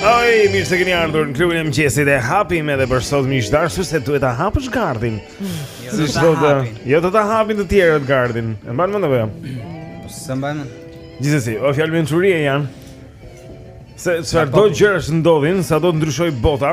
Oj, mirë se keni ardhur në klubin e mëngjesit e hapim edhe për sot miq të dashur se duhet ta hapësh gardhin. Jo, si sot, jo do ta hapin të tjerët gardhin. E mban mend apo jo? Po s'e mban. Gjithsesi, o fjalë mençurie janë. Se çfarëdo gjërash që ndodhin, sado të ndryshojë bota.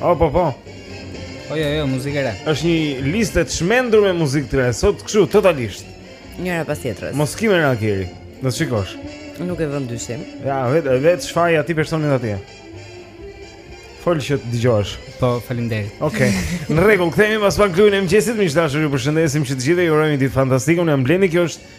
Oh, po, po. Po, jo, jo, muzikë e re. Është një listë të çmendur me muzikë të re. Sot kështu totalisht. Njëra pas tjetrës. Mos kemi Mariah Carey. Do të shikosh. Nuk e vën dyshim. Ja, vet vet çfarë ja ti personit atje. Fol që të dëgjosh. Po, faleminderit. Okej. Okay. Në rregull, kthehemi pas pak në klubin e mëngjesit, miq të dashur, ju përshëndesim që të gjithë ju urojmë një ditë fantastike. Unë jam Blendi, kjo është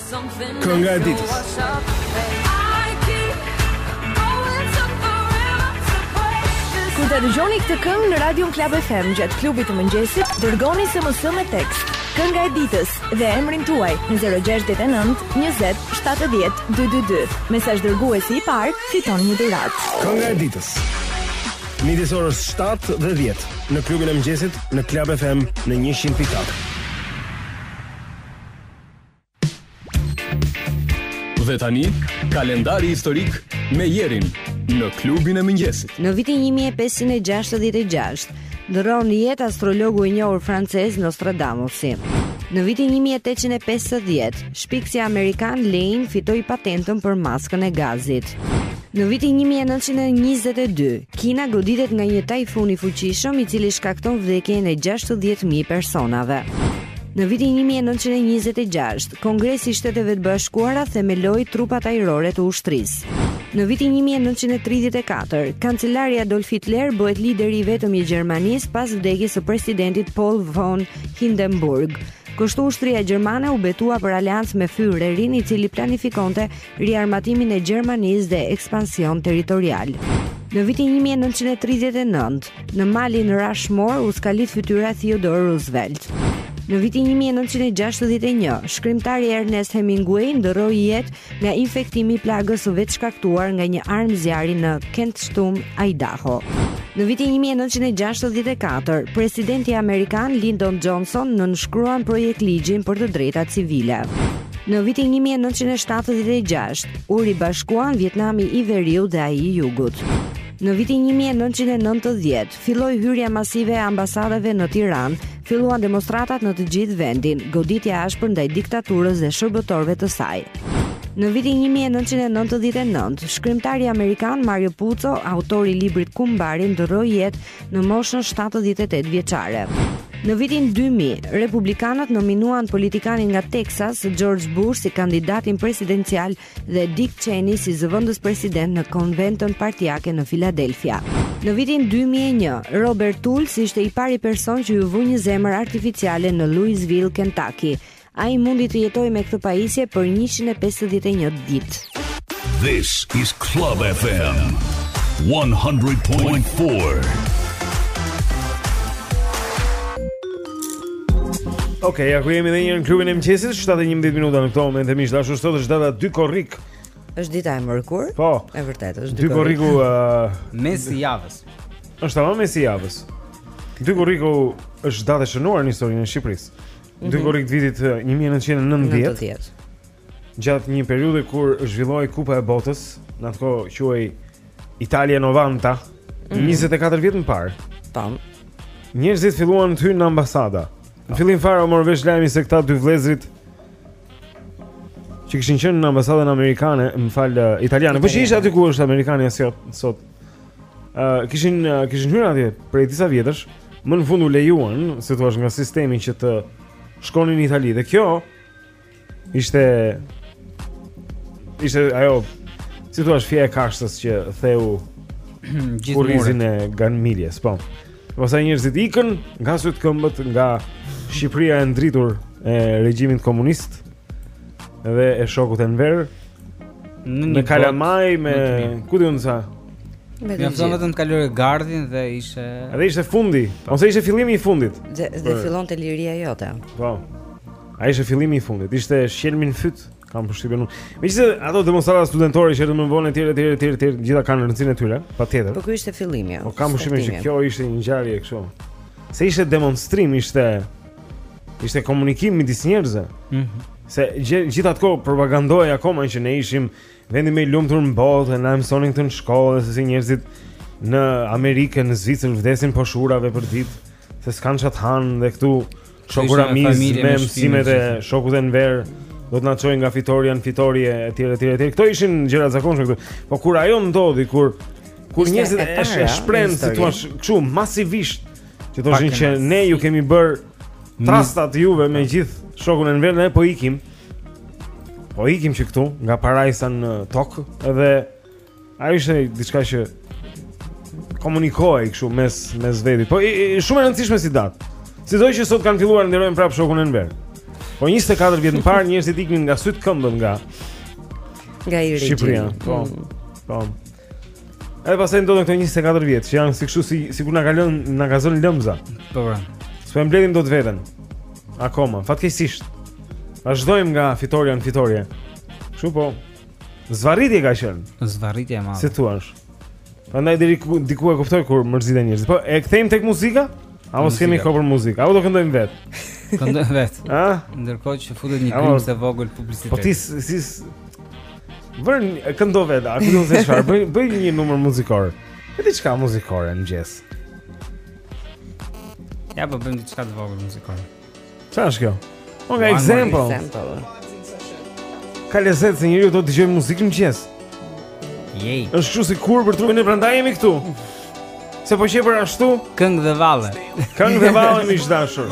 Kënga e ditës. Kur të dëgjoni këtë këngë në Radio Klab FM gjatë klubit të mëngjesit, dërgoni SMS me tekst. Kënga e ditës dhe emrin tuaj në 069 20 70 222. Mesazh dërguesi i parë, fiton një dhuratë. Kënga e ditës. Midis orës 7 dhe 10 në klubin e mëngjesit në Klab FM në 100.4. Dhe tani, kalendari historik me Jerin në klubin e mëngjesit. Në vitin 1566, ndërron jetë astrologu i njohur francez Nostradamusi. Në vitin 1850, shpikësi amerikan Lane fitoi patentën për maskën e gazit. Në vitin një mijë e nëntëqind e njëzet e dy, Kina goditet nga një tajfun i fuqishëm i cili shkakton vdekjen e gjashtëdhjetë mijë personave. Në vitin një mijë e nëntëqind e njëzet e gjashtë, Kongresi i Shteteve të Bashkuara themeloi trupat ajrore të ushtrisë. Në vitin një mijë e nëntëqind e tridhjetë e katër, kancelari Adolf Hitler bëhet lideri i vetëm i Gjermanisë pas vdekjes së presidentit Paul von Hindenburg. Kështu ushtria gjermane u betua për aleancë me Führerin, i cili planifikonte riarmatimin e Gjermanisë dhe ekspansion territorial. Në vitin 1939, në malin Rushmore u skalit fytyra e Theodore Roosevelt. Në vitin 1961, shkrimtari Ernest Hemingway ndërroi jetë nga infektimi i plagës së vetëshkaktuar nga një armë zjarri në Kentstum, Idaho. Në vitin 1964, presidenti amerikan Lyndon Johnson nënshkruan projektligjin për të drejtat civile. Në vitin 1976, u ribashkuan Vietnami i Veriut dhe ai i Jugut. Në vitin 1990, filloi hyrja masive e ambasadave në Tiranë, filluan demonstratat në të gjithë vendin, goditja e ashpër ndaj diktaturës dhe shërbëtorëve të saj. Në vitin 1999, shkrimtari amerikan Mario Puzo, autor i librit Kumbari ndërroi jetë në moshën 78 vjeçare. Në vitin 2000, republikanët nominuan politikanin nga Texas, George Bush si kandidatin presidencial dhe Dick Cheney si zëvendës president në konventën partiake në Philadelphia. Në vitin 2001, Robert Tools ishte i pari person që iu vu një zemër artificiale në Louisville, Kentucky. Ai mundi të jetojë me këtë pajisje për 151 ditë. This is Club FM 100.4. Ok, ja ku jemi dhe një herë në klubin e mëngjesit, 7.11 minuta në këto momente, miq të dashur sot është data dy korrik. është dita e mërkur, po, e vërtet, është dy korrik. Dy korriku... Uh, mesi javës. është ama mesi javës. Dy korriku është datë e shënuar në historinë e Shqipërisë. mm -hmm. dy korrik të vitit 1990. Gjatë një periudhe kur zhvillohej Kupa e Botës, në atë kohë quhej Italia 90, mm -hmm. 24 vjet më parë. Tam. Njerëzit filluan të hyjnë në ambasada. Në fillim fare u mor vesh lajmi se këta dy vëllezërit që kishin qenë në ambasadën amerikane, më fal, italiane, po që ishte aty ku është amerikani sot, sot uh, kishin uh, kishin hyrë atje prej disa vjetësh, më në fund u lejuan, si thua, nga sistemi që të shkonin në Itali dhe kjo ishte ishte ajo si thua, fija e kashtës që theu gjithë kurrizin e gamiles, po. Pastaj njerëzit ikën nga syt këmbët nga Shqipëria e ndritur e regjimit komunist. Dhe e shokut Enver Në një kalamaj me... Ku di unë sa? Me të gjithë të kaloje gardhin dhe ishte... Dhe ishte fundi po. Ose ishte fillimi i fundit Dhe, dhe fillonte liria jote Po Ai ishte fillimi i fundit Ishte shqelm në fyt Kam përshtypjen unë Megjithëse ato demonstrata studentore Ishin më vonë e tjera e tjera e tjera e tjera Gjitha kanë rëndësinë e tyre Patjetër Po ky ishte fillimi Po kam përshtypjen që kjo ishte një ngjarje kështu Se ishte demonstrim ishte Ishte komunikim midis njerëzve. Mhm. Mm se gjithë atë kohë propagandohej akoma që ne ishim vendi më i lumtur në botë dhe na mësonin këtë në shkollë se si njerëzit në Amerikë në Zvicër vdesin poshtë urave për ditë, se s'kan ça të hanë dhe këtu shoku Ramiz me mësimet e shokut Enver do të na çojë nga fitoria në fitorie etj etj etj. Këto ishin gjëra të zakonshme këtu. Po kur ajo ndodhi kur kur njerëzit e shprehën si t'i thuash kështu masivisht Që thoshin që ne ju kemi bër trastat juve me gjithë shokun Enver ne po ikim. Po ikim që këtu nga parajsa në tokë dhe ajo ishte diçka që komunikohej kështu mes mes vetit. Po shumë e rëndësishme si datë. Sidomos që sot kanë filluar nderojnë prapë shokun Enver. Po 24 vjet më parë njerëzit iknin nga syt këmbët nga nga i rrit. Shqipëria. Po. Mm. Po. Edhe pastaj ndodhën këto 24 vjetë Që janë si kështu si, sikur na ka lënë Na ka zënë lëmza Po pra S'po e mbledhim dot veten Akoma Fatkeqësisht Vazhdojmë nga fitorja në fitore Kështu po Zvarritje ka qenë Zvarritje e madhe Si thua Prandaj deri ku diku e kuptoj kur mërziten njerëzit. Po e kthejmë tek muzika? Apo s'kemi kohë për muzikë? A do këndojmë vetë? Këndojmë vetë. Ëh? Ndërkohë që futet një këngë e vogël publicitet. Po ti si Bën këndo vetë, ku do të thuash çfarë? Bëj bëj një numër muzikor. Me diçka muzikore në mëngjes. Ja po bën diçka të vogël muzikore. Çfarë është kjo? Po nga example. Ka lezet se njeriu do të dëgjojë muzikë në mëngjes. Jej. Është kështu sikur për trupin e prandaj jemi këtu. Se po qe për ashtu këngë dhe valle. Këngë dhe valle miq të dashur.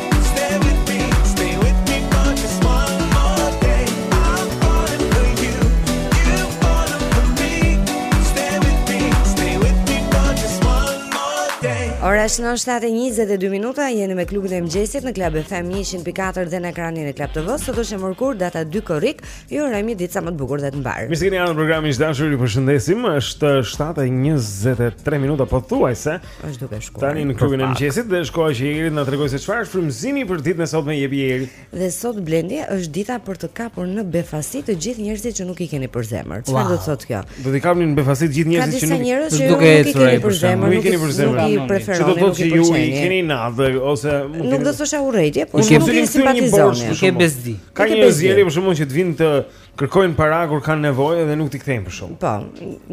Ora është 7:22 minuta, jeni me klubin e mëngjesit në Club FM 104 dhe në ekranin e Club TV. Sot është e mërkurë, data 2 korrik. Ju urojmë një ditë sa më të bukur dhe të mbarë. Mirë se keni ardhur në program miq të dashur. Ju përshëndesim. Është 7:23 minuta pothuajse. Është duke shkuar. Tani në klubin e mëngjesit dhe është koha që Jeri të na tregojë se çfarë është frymëzimi për ditën e sotme jepi Jeri. Dhe sot Blendi është dita për të kapur në befasi të gjithë njerëzit që nuk i keni për zemër. Çfarë do të thotë kjo? Do t'i kapni në befasi të gjithë njerëzit që nuk njerëz që nuk i keni për zemër, nuk i keni për zemër. Nuk i preferoni. Do të thotë që ju i keni inat ose nuk do të thosha urrejtje, por nuk i simpatizoni. Ke bezdi. Ka një njeri për shembull që të vinë të kërkojnë para kur kanë nevojë dhe nuk t'i kthejnë për shumë. Po,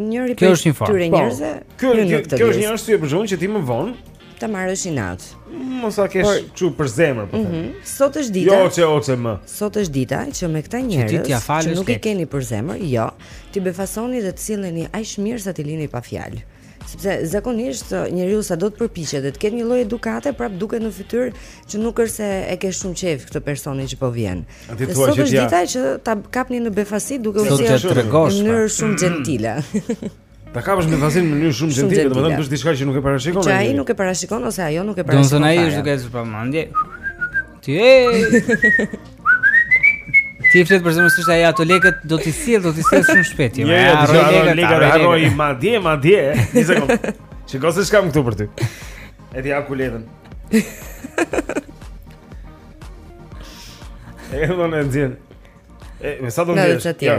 njëri prej këtyre po, njerëzve. Kjo kjo është një arsye për shkakun që ti më vonë ta marrësh inat. Mos ta kesh shumë për zemër po. Mhm. Sot është dita. Jo, çe oce më. Sot është dita që me këta njerëz që nuk i keni për zemër, jo, t'i befasoni dhe të silleni aq mirë sa t'i lini pa fjalë. Sepse zakonisht njeriu sado të përpiqet dhe të ketë një lloj edukate, prap duket në fytyrë që nuk është se e ke shumë qejf këtë personin që po vjen. Dhe sot është dita që ta kapni në befasi duke u sjellë në mënyrë pra shumë xhentile. Ta kapësh në befasi në mënyrë shumë xhentile, domethënë është diçka që nuk e parashikon. Që ai nuk e parashikon ose ajo nuk e parashikon. Domethënë ai është duke të pa mendje. Ti Ti flet për zemrën s'është ajo ato lekët do t'i sjell, do t'i sjell shumë shpejt. Jo, ja, do të sjell lekët, harroji madje, madje. Një sekondë. Shiko se ç'kam këtu për ty. E ti hap letën. E do në nxjerr. E po sa do të nxjerr? Ja.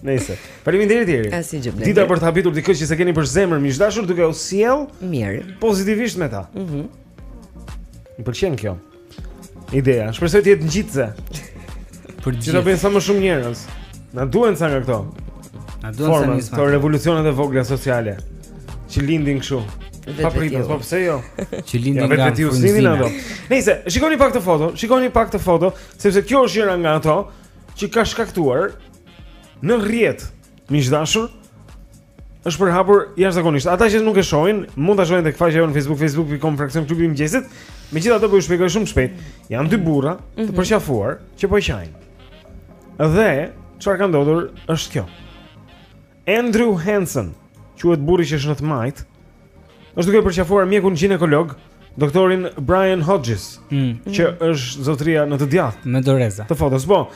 Nëse. Faleminderit Jeri. Asgjë. Dita për të habitur dikë që s'e keni për zemër, miq të dashur, duke u sjell mirë, pozitivisht me ta. Mhm. Mm Më pëlqen kjo. Ideja, shpresoj të jetë ngjitëse. Për të gjithë. Që të bëjnë sa më shumë njerëz. Na duhen ca nga këto. Na duhen sa më shumë. Këto revolucionet e vogla sociale që lindin kështu. Papritur, po pse jo? Që lindin nga frymëzimi. Nëse do. Nëse shikoni pak këtë foto, shikoni pak këtë foto, Sepse kjo është njëra nga ato që ka shkaktuar në rrjet miq të dashur është përhapur jashtëzakonisht. Ata që nuk e shohin, mund ta shohin tek faqja jonë në Facebook, facebook.com fraksion klubi i mëngjesit. Megjithatë po ju shpjegoj shumë shpejt. Janë dy burra të mhm. përqafuar që po qajnë. Dhe çfarë ka ndodhur është kjo. Andrew Hansen, quhet burri që është në të majtë, është duke përqafuar mjekun gjinekolog, doktorin Brian Hodges, mm. që është zotëria në të djathtë. Me doreza. Të fotos, po.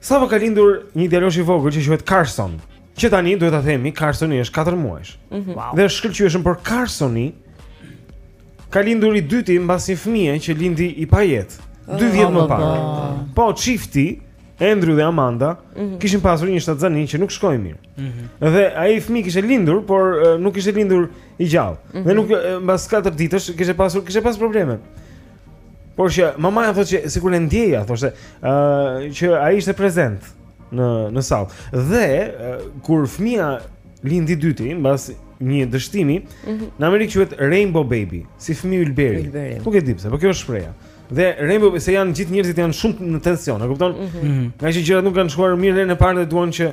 Sapo ka lindur një djalosh i vogël që quhet Carson, që tani duhet ta themi Carsoni është 4 muajsh. Mm -hmm. wow. Dhe është shkëlqyeshëm, por Carsoni Ka lindur i dyti mbas një fëmije, që lindi i pajetë. Oh, Dy vjet më parë. Po çifti Andrew dhe Amanda mm -hmm. kishin pasur një shtatzani që nuk shkoi mirë. Mm -hmm. Dhe ai fëmijë kishte lindur, por uh, nuk kishte lindur i gjallë. Mm -hmm. Dhe nuk mbas 4 ditësh kishte pasur kishte pas probleme. Por që mamaja thotë se sikur e ndjeja, thoshte, ë uh, që ai ishte prezent. Mm në në sallë. Dhe kur fëmija lind i dyti mbas një dështimi, mm -hmm. në Amerikë quhet Rainbow Baby, si fëmijë ylberi. Nuk e di pse, por kjo është shprehja. Dhe Rainbow Baby se janë gjithë njerëzit janë shumë në tension, e kupton? Mm -hmm. Nga që gjërat nuk kanë shkuar mirë herën e parë dhe duan që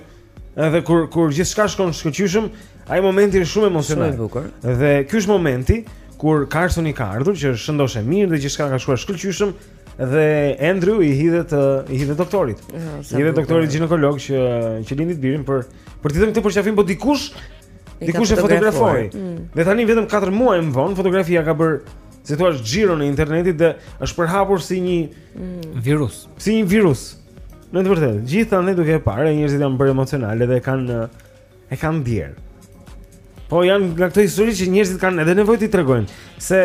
edhe kur kur gjithçka shkon shkëlqyeshëm, ai momenti është shumë emocional. Dhe ky është momenti kur Carsoni ka ardhur që është shëndoshë e mirë dhe gjithçka ka shkuar shkëlqyeshëm, Dhe Andrew i hidhet i hidhet doktorit. Ah, I hidhet doktorit gjinekolog që që lindi të birin për për t'i dhënë këtë përqafim, po dikush dikush e fotografoi. Mm. Dhe tani vetëm 4 muaj më vonë fotografia ka bërë si të thuash xhiron e internetit dhe është përhapur si një mm. virus. Si një virus. Në të vërtetë, gjithë tani duke e parë, njerëzit janë bërë emocionalë dhe kanë E kanë ndier. Po janë nga këto histori që njerëzit kanë edhe nevojë të tregojnë se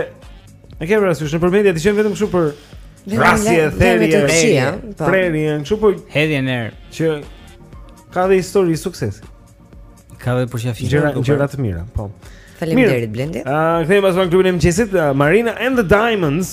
e ke parasysh në përmbledhje dëgjojmë vetëm kështu për vrasje, therje, prerje, po. prerje, kështu po hedhje në erë që ka dhe histori suksesi. Ka dhe përqafim. Gjëra po, gjëra po. të mira, po. Faleminderit Blendi. Ah, uh, kthehemi pas, në klubin e mëngjesit, uh, Marina and the Diamonds.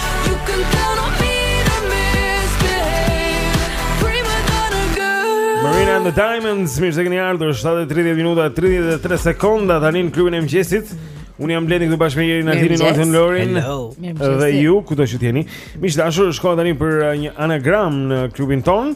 Marina and the Diamonds, mirë se keni ardhur. 7:30 minuta 33 sekonda tani në klubin e mëngjesit. Unë jam Blendi këtu bashkë me Jerin Altinin, Oltën, Lorin. Dhe ju kudo që të jeni, miq të dashur, është koha tani për uh, një anagram në klubin tonë.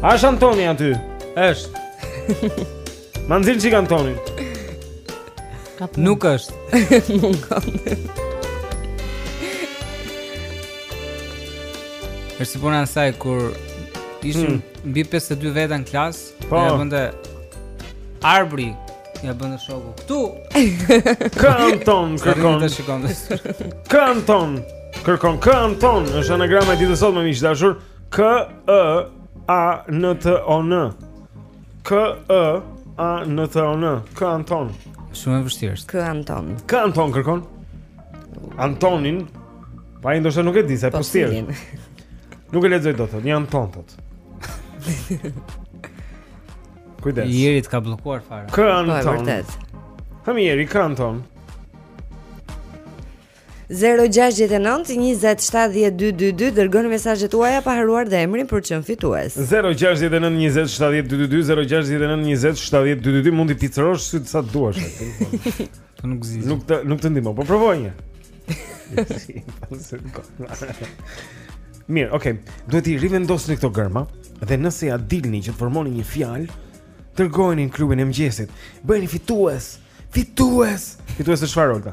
A është Antoni aty. Është. Ma nxirr çik Antoni. Nuk është. Nuk ka. Është si puna saj kur ishim hmm. mbi 52 veta në klasë, po. ja bënte arbri, ja bënte shoku. Këtu. Kanton, kërkon. Kanton, kërkon. Kanton, kërkon. Kanton, është anagrama e ditës sot miq të dashur. K E A N T O N K E A N T O N K Anton Shumë e vështirë është. K Anton K Anton kërkon Antonin Po ndoshta nuk e di sa e vështirë Nuk e lexoj dot një Anton të të Kujdes Jeri të ka bllokuar fare K po, Anton Hëmi Jeri K Anton Zero gjashtëdhjetë e nëntë njëzet shtatëdhjetë dy dy dy dërgoni mesazhet tuaja pa harruar dhe emrin për të qenë fitues. Zero gjashtëdhjetë e nëntë njëzet shtatëdhjetë dy dy dy zero gjashtëdhjetë e nëntë njëzet shtatëdhjetë dy dy dy mund të picërrosh sytë sa të duash aty. Po nuk zgjidh. Nuk të nuk të ndihmon, po provoj një. Mirë, okay. Duhet t'i rivendosni këto gërma dhe nëse ia dilni që të formoni një fjalë, dërgojeni në klubin e mëngjesit. Bëheni fitues. Fitues. Fitues të çfarë, Olga?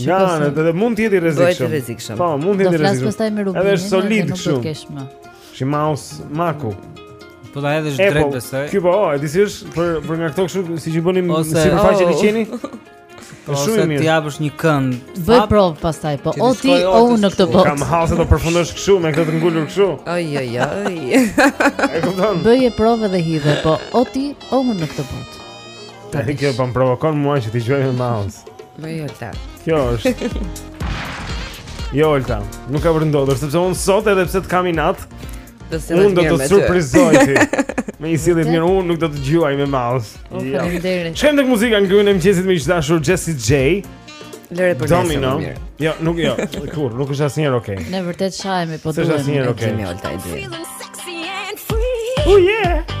Ja, edhe mund të jetë i rrezikshëm. Rrezikshëm. Po, mund të jetë i rrezikshëm. Do flas pastaj me Rubin. Edhe është solid kështu. Si maus maku. Po ta hedhësh drejt besoj. Ky po, e di si është për për nga këto kështu siç i bënim si për faqe të qeni. Po shumë mirë. Ose t'i japësh një kënd. Bëj provë pastaj, po o ti o unë në këtë botë. Kam hall se të përfundosh kështu me këtë të ngulur kështu. Oj oj oj. E kupton? Bëje provë dhe hidhe, po o ti o unë në këtë botë. Tani kjo po më provokon mua që t'i gjuaj me mouse. Bëje, Olta. Kjo është. Jo Olta, nuk ka për të ndodhur sepse unë sot edhe pse të kam inat, do të sillem mirë. Unë do të surprizoj ty. Me një sjellje të mirë, unë nuk do të gjuaj me mouse. Okej, faleminderit. Kthehemi tek muzika në klubin e mëngjesit miq të dashur Jesse J. Lëre për Domino. Jo, nuk jo. Kur, nuk është asnjëherë okay. Ne vërtet shajemi po duhemi. S'është asnjëherë okay. Kemi olta e dy. Oh yeah.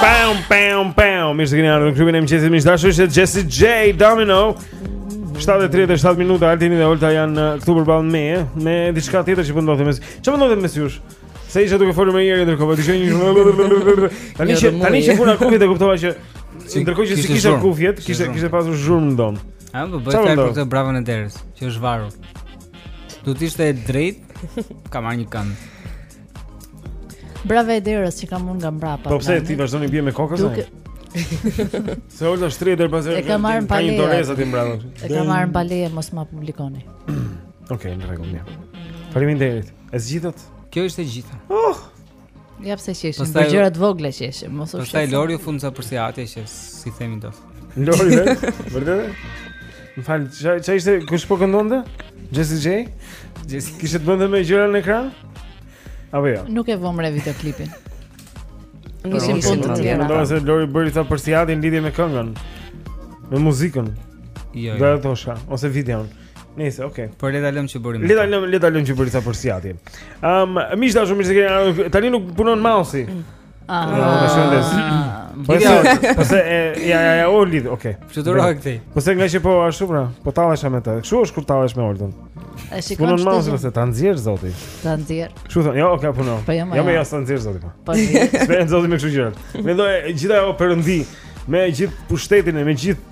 Pam pam pam. Mirë se keni ardhur në klubin e mëngjesit miq të dashur, është Jesse J Domino. 7:37 minuta Altini dhe Olta janë uh, këtu përballë me me diçka tjetër që po ndodh mes. Çfarë po ndodh mes jush? Se isha duke folur me njëri ndërkohë, po dëgjoj një Tani që tani që vura kufjet e kuptova që ndërkohë që s'i kisha kufjet, kishte kishte pasur zhurmë në dhomë. A më bëj sa për këtë bravën e derës, që është varur. Do të ishte e drejtë, ka marrë një kënd. Brava e derës që kam unë nga mbrapa. Po pse ti vazhdon i bie me kokën? Duke... Se Olta shtrihet deri pas. E kam marrë pa leje. Ka një dorezë aty mbrapa. E kam marrë pa leje, mos ma publikoni. Okej, okay, në rregull. Faleminderit. E zgjidhët? Kjo ishte gjitha. Oh! Ja pse qeshim, për gjëra të vogla qeshim, mos u shqetëso. Pastaj Lori u fut sa për sy atje që s'i themi dot. Lori vetë, vërtet? Më fal, çfarë ishte kush po këndonte? Jessie J. Jessie kishte të bënte me gjëra në ekran? Apo jo? Nuk e vëmë re videoklipin. Nuk ishte po të tjera. Do të thotë Lori bëri sa për sy ati në lidhje me këngën. Me muzikën. Jo. jo. Do të thosha ose videon. Nëse, okay. Por le ta lëmë që bëri. Le ta lëmë, le ta lëmë që bëri sa për siati. Ëm, um, miq të dashur, mirë se keni ardhur. Tani nuk punon mouse-i. Ah, ah. ah. më shëndes. Po ja, po se ja ja ja u lidh, okay. Ço do rrok ti? Po se nga që po ashtu pra, po tallesha me të. Kshu është kur tallesh me Oltën. E shikon. Punon mouse ose ta nxjerr zoti. Ta nxjerr. Kshu thon, jo, okay, punon. Po jo, jo, jo, ta nxjerr zoti po. Po. S'pyet zoti me kshu gjërash. Mendoj gjithë ajo perëndi me gjithë pushtetin e me gjithë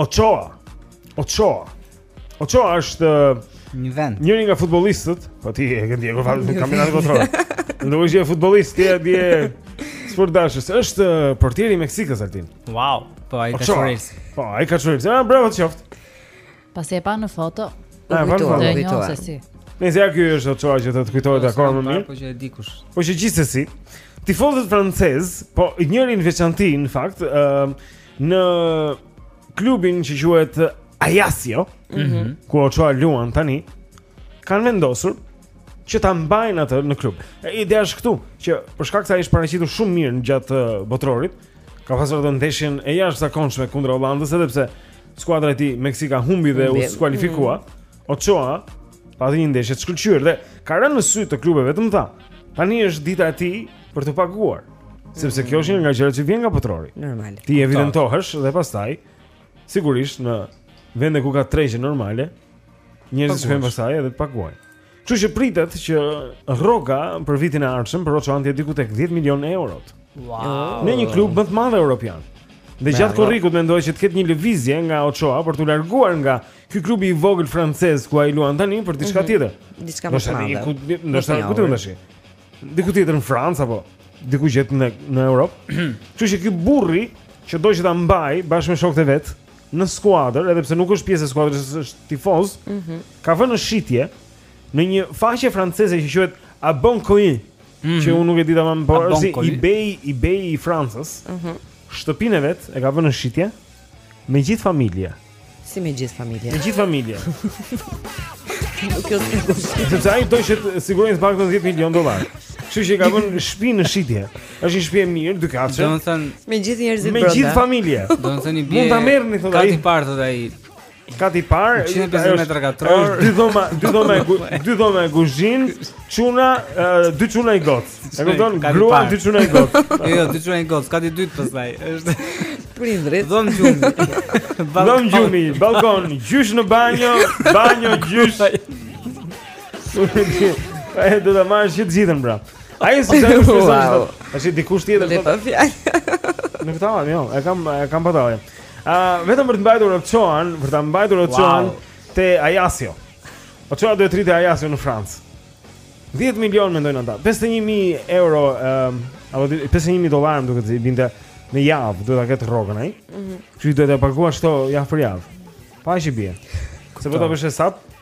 Ochoa. Ochoa. Ochoa është një vend. Njëri nga futbollistët, po ti e ke ndjekur fare kampionatin botëror. Nuk është një futbollist, ti e di. Sport dashës, është portieri i Meksikës Altin. Wow, po ai ka çuris. Po ai ka çuris. Ah, bravo të qoftë. Pasi e pa në foto, u kujtua, e njohë se si. Se ja kjo është Ochoa që të të kujtohet akoma më mirë. Po që e dikush. Po gjithsesi. Tifozët francezë, po njëri në veçanti në fakt, në klubin që quhet Ajaccio, mm -hmm. ku Ochoa luan tani, kanë vendosur që ta mbajnë atë në klub. Ideja është këtu, që për shkak se ai është paraqitur shumë mirë gjatë uh, botërorit, Ka pasur atë ndeshjen e jashtëzakonshme kundër Holandës edhe pse skuadra e tij Meksika humbi dhe u skualifikua. Mm -hmm. Ochoa pati një ndeshje të shkëlqyer dhe ka rënë në sy të klubeve të mëdha. Tani është dita e tij për t'u paguar, sepse kjo është një nga gjërat që vjen nga botërori. Normal. Ti evidentohesh dhe pastaj sigurisht në vende ku ka tregje normale, njerëzit shkojnë pastaj edhe të paguajnë. Kështu që pritet që rroga për vitin e ardhshëm për Ochoan të jetë diku tek 10 milionë euro. Wow. Në një klub më të madh europian. Dhe gjatë korrikut mendohet që të ketë një lëvizje nga Ochoa për t'u larguar nga ky klub i vogël francez ku ai luan tani për diçka mhm. tjetër. Diçka më të madhe. Ndoshta ku do të ndeshë? diku tjetër në Francë apo diku gjetkë në Europë. Kështu që ky burri që do që ta mbajë bashkë me shokët e vet në skuadër, edhe pse nuk është pjesë e skuadrës, është tifoz, mm -hmm. ka vënë në shitje në një faqe franceze që quhet Le Bon Coin, mm -hmm. që unë nuk e di tamam, por si eBay, eBay i Francës. Mm -hmm. Shtëpinë e vet e ka vënë në shitje. Me gjithë familje. Si me gjithë familje. Me gjithë familje. Nuk e di. Do të ai dojë të sigurojë të paktën 10 milionë dollarë. Kështu që ka vënë shtëpinë në shitje. Është një shtëpi e mirë, dy katëshe. Domethënë me gjithë njerëzit brenda. Me gjithë familje. Domethënë i bie. Mund ta merrni thotë ai. Kati i parë thotë ai. Kati i parë, 150 metra katror, dy dhoma, dy dhoma, dy dhoma e kuzhin, çuna, dy çuna e goc. E kupton? Grua dy çuna e goc. Jo, jo, dy çuna e goc, kati i dytë pastaj. Është prindrit. Dhom gjumi. Dhom gjumi, balkon, gjysh në banjo, banjo gjysh. Ai do të marrë shit gjithën pra. Ai s'e ka kushtuar. Tash dikush tjetër. Në këtë anë, jo, e kam e kam patalë. Ah, vetëm për të mbajtur Oçoan, për ta mbajtur Oçoan wow. te Ajasio. Oçoa duhet të rrijë te Ajasio në Francë. 10 milionë mendojnë ata. 51000 euro, um, apo 51000 dollarë duhet të binte në javë, duhet ta ketë rrogën ai. Mhm. Mm Kështu duhet ta paguash këto javë për javë. Pa që bie. Se po ta bësh sa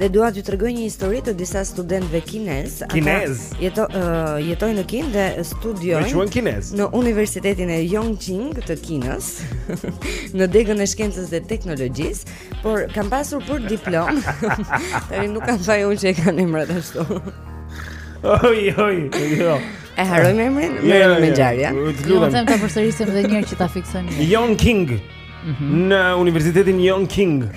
Dhe dua t'ju tregoj një histori të disa studentëve kinez. Kinez. Jeto, uh, jetojnë në Kinë dhe studiojnë. Ndaj quhen kinez. Në Universitetin e Yongqing të Kinës, në degën e shkencës dhe teknologjisë, por kanë pasur për diplomë. Tani nuk kam faj unë që e kanë emrat ashtu. Oj, oj, jo. E harrojmë emrin, merrem me ngjarjen. Të lutem ta përsërisim edhe një herë që ta fiksojmë. Yongqing. në Universitetin Young King.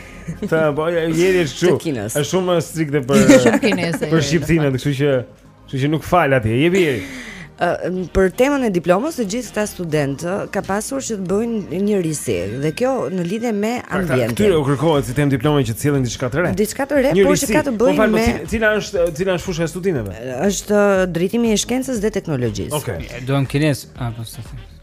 Të po jeri është shumë. Është shumë strikte për shumë kineze. Për shqiptimin, kështu që kështu që nuk fal atje. Jepi jeri. për temën e diplomës të gjithë këta studentë kanë pasur që të bëjnë një risi dhe kjo në lidhje me pra, pra, ambientin. Këtyre u kërkohet si temë diplome që të sjellin diçka të re. Diçka të re, por që ka të po, bëjë me cila është cila është fusha e studimeve? Është drejtimi i shkencës dhe teknologjisë. Okej. Okay. Duam kinez apo sa?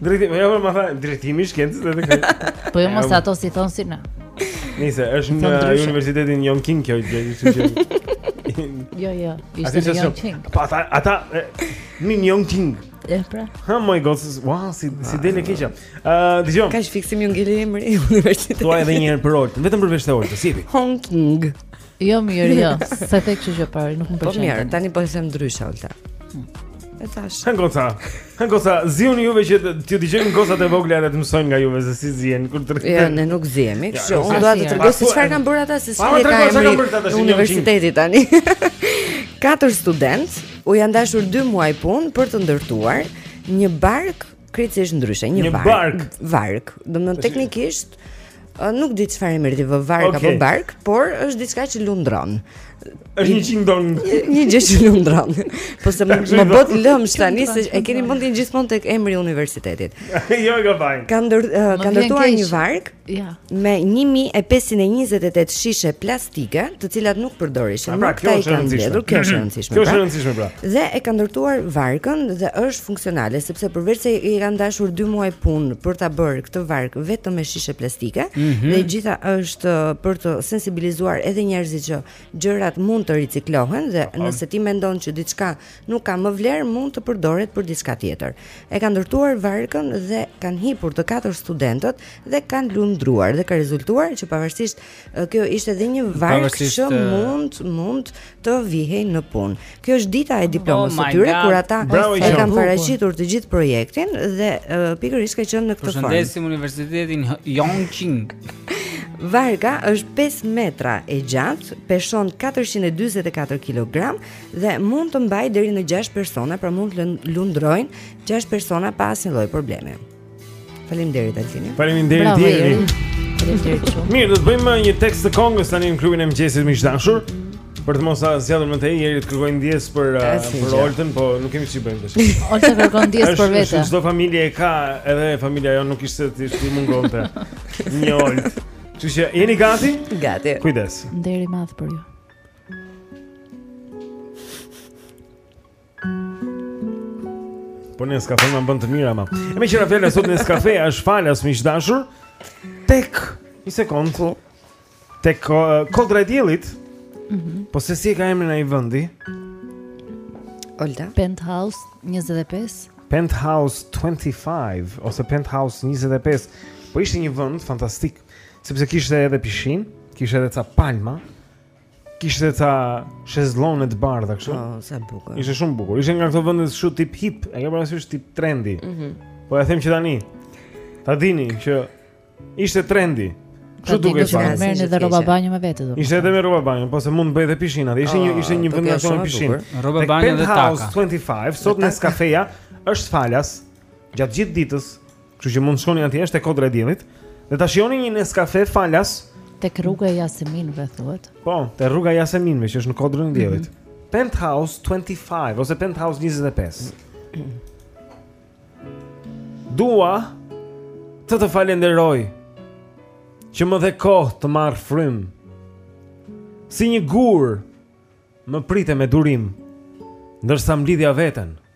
Drejtimi, jo, më tha, drejtimi i shkencës dhe teknologjisë. Po jo mos ato si thon si na. Nice, është në Universitetin John King kjo gjë, kështu që. Jo, jo, ishte në John King. Po ata ata në John King. E pra. Oh my god, wow, si si del e keqja. Ë, dëgjoj. Kaq fiksim ju ngeli emri i universitetit. Thuaje edhe një herë për Oltën, vetëm për veshët e Oltës, si. Hong King. Jo more, jo. S'e the kështu që parë, nuk më pëlqen. Po mirë, tani po e them ndryshe Olta. Hmm. E thashë. Hë goca. Hë goca, zihuni juve që t'ju dëgjojnë gocat e vogla edhe të mësojnë nga juve se si zihen kur të rriten. Jo, ne nuk zihemi. Kështu, jo, unë dua të tregoj se çfarë kanë bërë ata se si e ka emrin universiteti tani. Katër studentë u janë dashur 2 muaj punë për të ndërtuar një varkë krejtësisht ndryshe, një, një varkë. Varkë. Domthon teknikisht Nuk di çfarë emri t'i vë varkë okay. apo barkë, por është diçka që lundron. Është një qindon. Një gjë që lundron. Po se më, më bëtë lëmsh tani se e keni mendin gjithmonë tek emri i universitetit. jo, ka fajin. Ka ndër uh, ka ndërtuar një varkë. Ja. Me 1528 shishe plas, plastike, të cilat nuk përdoreshin. Pra, pra kjo është e rëndësishme. Kjo është e rëndësishme. Kjo është e pra. rëndësishme pra. Dhe e ka ndërtuar varkën dhe është funksionale sepse përveç se i janë dashur 2 muaj punë për ta bërë këtë varkë vetëm me shishe plastike, mm -hmm. dhe e gjitha është uh, për të sensibilizuar edhe njerëzit që gjërat mund të riciklohen dhe Aha. nëse ti mendon që diçka nuk ka më vlerë, mund të përdoret për diçka tjetër. E ka ndërtuar varkën dhe kanë hipur të katër studentët dhe kanë lundruar dhe ka rezultuar që pavarësisht Kjo ishte dhe një varkë që mund mund të vihej në punë. Kjo është dita e diplomës së tyre kur ata e kanë paraqitur të gjithë projektin dhe uh, pikërisht ka qenë në këtë formë. Përshëndesim Universitetin Yongqing. Varka është 5 metra e gjatë, peshon 444 kg dhe mund të mbajë deri në 6 persona, pra mund të lundrojnë 6 persona pa asnjë lloj problemi. Faleminderit Altini. Faleminderit Jeri. Faleminderit shumë. Mirë, do të bëjmë një tekst të këngës tani në klubin e mëngjesit miq të dashur. Për të mos e zgjatur më tej, Jeri të kërkoj ndjesë për uh, për Oltën, po nuk kemi si bëjmë tash. Olta kërkon ndjesë për vete. Është çdo familje e ka, edhe familja jonë nuk ishte t'i t'i mungonte. Një Oltë. Që që jeni gati? Gati. Kujdes. Nder i madh për ju. Po Nescafe më bën të mirë ama. E meqë ra fjala sot Nescafeja është falas miq të dashur. Tek, një sekond. Po. Tek uh, kodra e diellit. Mhm. Mm po se si e ka emrin ai vendi? Olda. Penthouse 25. Penthouse 25 ose Penthouse 25. Po ishte një vend fantastik, sepse kishte edhe pishinë, kishte edhe ca palma. Kishte ca shezllone të bardha kështu. Po, sa bukur. Ishte shumë bukur. Ishte nga këto vende kështu tip hip, e ke parasysh tip trendy. Mhm. Mm po e them që tani. Ta dini që ishte trendy. Kështu duket. Kishte merrni edhe rroba banjo me vete domethënë. Ishte edhe me rroba banjo, po se mund të bëje edhe pishinë aty. Ishte një ah, ishte një vend me pishinë. Rroba banjo dhe taka. 25 sot Nescafeja është falas gjatë gjithë ditës Kështu që mund të shkoni atje, është te kodra e diellit. Dhe ta shijoni një Nescafe falas tek rruga e Jaseminëve thuhet. Po, te rruga e Jaseminëve që është në kodrën e diellit. Mm -hmm. Penthouse 25 ose Penthouse 25. Dua të të falenderoj që më dhe kohë të marr frymë. Si një gur më prite me durim ndërsa mblidhja veten.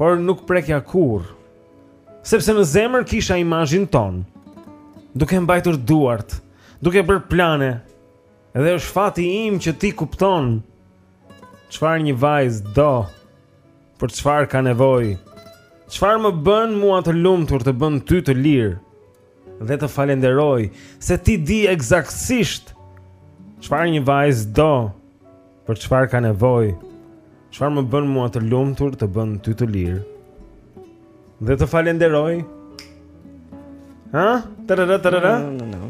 Por nuk prekja kurrë Sepse në zemër kisha imazhin tënd Duke mbajtur duart Duke bërë plane Edhe është fati im që ti kupton Çfarë një vajzë do Për çfarë ka nevojë Çfarë më bën mua të lumtur Të bën ty të lirë dhe të falënderoj se ti di ekzaktësisht çfarë një vajzë do, për çfarë ka nevojë, çfarë më bën mua të lumtur, të bën ty të lirë. Dhe të falënderoj. Ha? Tarara tarara. No, no, no.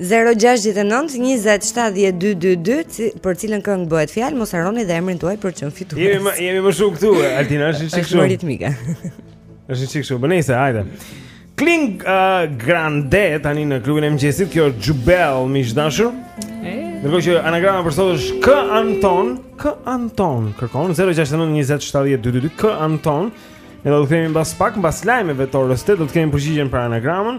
0-6-9-27-12-2 Për cilën këngë bëhet fjalë Mos harroni dhe emrin tuaj për që në fitur Jemi më shumë këtu Altina është çik shumë Është më ritmike Është një çik shumë, nejse hajde. Klingande tani në klubin e mëngjesit, kjo është Jubel miq të dashur. Ndërkohë që anagrama për sot është K Anton, K Anton, kërkon 069 20 70 222 K Anton. Ne do të kemi mbas pak, mbas lajmeve të orës 8 do të kemi përgjigjen për anagramën.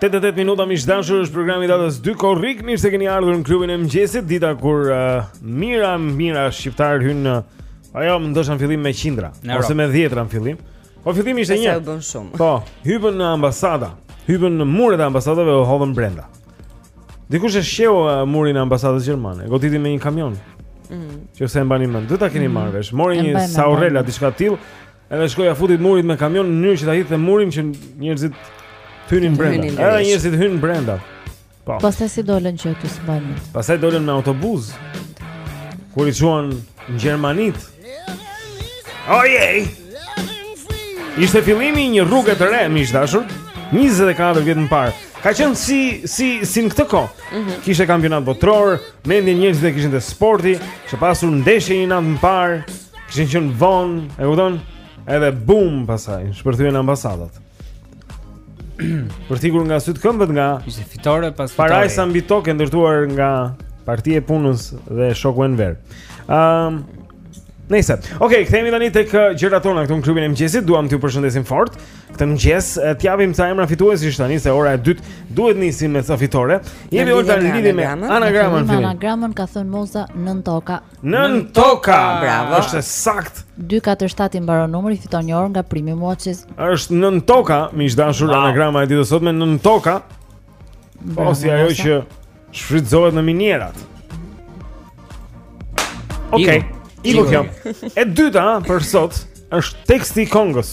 8 e 8 minuta miq të dashur është programi i datës 2 korrik mirë se keni ardhur në klubin e mëngjesit dita kur uh, mijëra mijëra shqiptarë hynë në a jo ndoshta në fillim me qindra ose me dhjetra në fillim po fillimi ishte një po hipën në ambasada hipën në muret e ambasadave u hodhën brenda dikush e shqeu uh, murin e ambasadës gjermane e goditi me një kamion mm. që s'e mbani mend do ta keni mm. marrë vesh mori një saurrela diçka të tillë Edhe shkoi ia futi murit me kamion në mënyrë që ta hidhte murin që njerëzit të hynin brenda. Edhe njerëzit hynë brenda. Po. Pastaj si dolën që aty s'mban. Pastaj dolën me autobuz. Kur i çuan në Gjermani. Oh yeah. Ishte fillimi i një rruge të re, miq të dashur. 24 vjet më parë. Ka qenë si si si në këtë kohë. Mm -hmm. Kishte kampionat botëror, mendjen njerëzit e kishin te sporti, kish pasur ndeshje një natë më parë, Kishin qenë vonë, e kupton? Edhe bum pastaj, shpërthyen ambasadat. Po s'ikën nga sytë këmbët nga Ishte fitore pas fitore Parajsa mbi tokë ndërtuar nga Partia e Punës dhe shoku Enver um, ehm, Nejse Okej, okay, kthehemi tani tek gjërat tona Këtu në klubin e mëngjesit, duam t'ju përshëndesim fort Këtë mëngjes, të japim ca emra fituesish tani se ora e dytë duhet nisim me ca fitore Jemi orë të në lidhje me anagramën Anagramën ka thënë Moza nëntoka Nëntoka. Bravo. Është saktë. 247 i mbaron numri, fiton një orë nga Primi Watches. Është nëntoka, miq të dashur wow. anagrama e ditës sot me nëntoka. Po si ajo që shfrytëzohet në minierat. Okej. Okay. Iku kjo. E dyta për sot është teksti i këngës.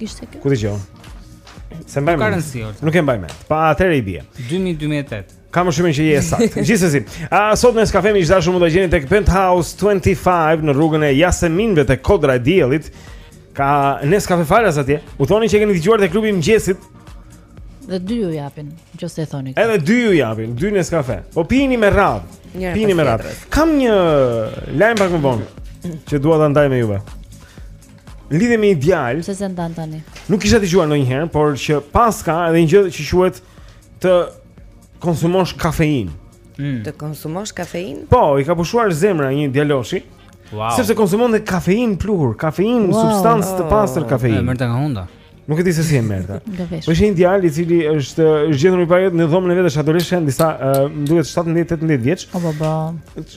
Ishte kjo. Ku dëgjova? S'e mbaj mend. Nuk e mbaj mend. Po atëherë i bie. 2018. Ka më shumë që je saktë. Gjithsesi, atë nes kafen më të dashur mund ta gjeni tek Penthouse 25 në rrugën e Jaseminëve te Kodra e Diellit. Ka nes kafe falas atje. U thoni që keni dëgjuar te klubi i mëngjesit. Dhe dy ju japin, nëse e thoni. Edhe dy ju japin, dy nes kafe. Po pijini me radhë. Pijini me radhë. Kam një lajm pak më vonë që dua ta ndaj me juve. Lidhje me një djalë. Pse s'e ndan tani? Nuk kisha dëgjuar ndonjëherë, por që paska edhe një gjë që quhet të konsumosh kafeinë. Mm. Të konsumosh kafeinë? Po, i ka pushuar zemra një djaloshi. Wow. Sepse konsumonte kafeinë pluhur, kafeinë, wow. substancë të pastër oh. kafeinë. E merrte nga hunda. Nuk e di se si e merrte. Po ish një djalë i cili është është gjetur i rënë në dhomën e vet është adoleshent, me sa më duket 17-18 vjeç. Po po po.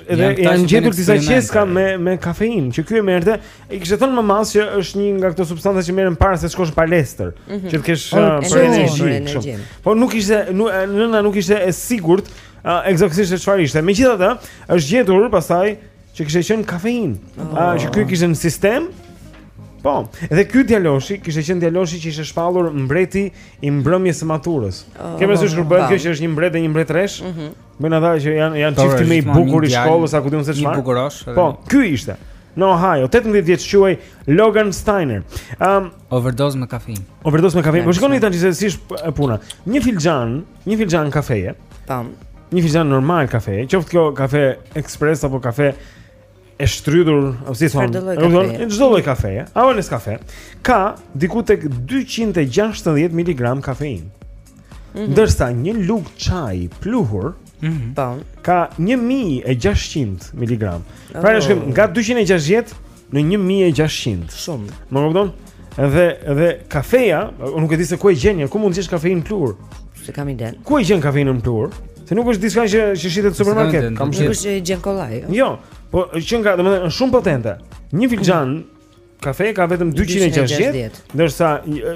Edhe janë gjetur disa qeska me me kafeinë, që ky e merrte, I kishte thënë mamasë që është një nga këto substanca që merren para se të shkosh në palestër, mm -hmm. që të kesh uh, më energji. Po nuk ishte nëna nuk ishte e sigurt uh, eksaktësisht çfarë ishte. Megjithatë, është gjetur pastaj që kishte qenë kafeinë. Oh. Uh, që ky kishte në sistem. Po, edhe ky djaloshi kishte qenë djaloshi që ishte shpallur mbreti i mbrëmjes së maturës. Oh, Ke parasysh kur bëhet kjo që është një mbret dhe një mbretëreshë? Mm -hmm. Bëjnë ata që janë janë çifti më i bukur i shkollës, a ku di unë se çfarë? Një bukurosh. Po, ky ishte. Në Ohio, 18 vjeç quhej Logan Steiner. Ëm um, overdoz me kafeinë. Overdoz me kafeinë. Po shikoni tani se si është puna. Një filxhan, një filxhan kafeje. Tam. Një filxhan normal kafeje, qoftë kjo kafe express apo kafe e shtrydhur, apo si thonë, çdo lloj kafeje, apo nes kafe, ka diku tek 260 mg kafeinë. Mm -hmm. Ndërsa një lugë çaji pluhur, mm -hmm. po, ka 1600 mg. Oh. Pra ne shkojmë nga 260 në 1600. Shumë. Më kupton? Dhe dhe kafeja, unë nuk e di se ku e gjen, ku mund të gjesh kafeinë pluhur. S'e kam idenë. Ku e gjen kafeinën në pluhur? Se nuk është diçka që që shitet në supermarket. Ku shitet. S'e gjen kollaj. Jo. jo, po që nga, domethënë është shumë potente. Një filxhan kafe ka vetëm 260, ndërsa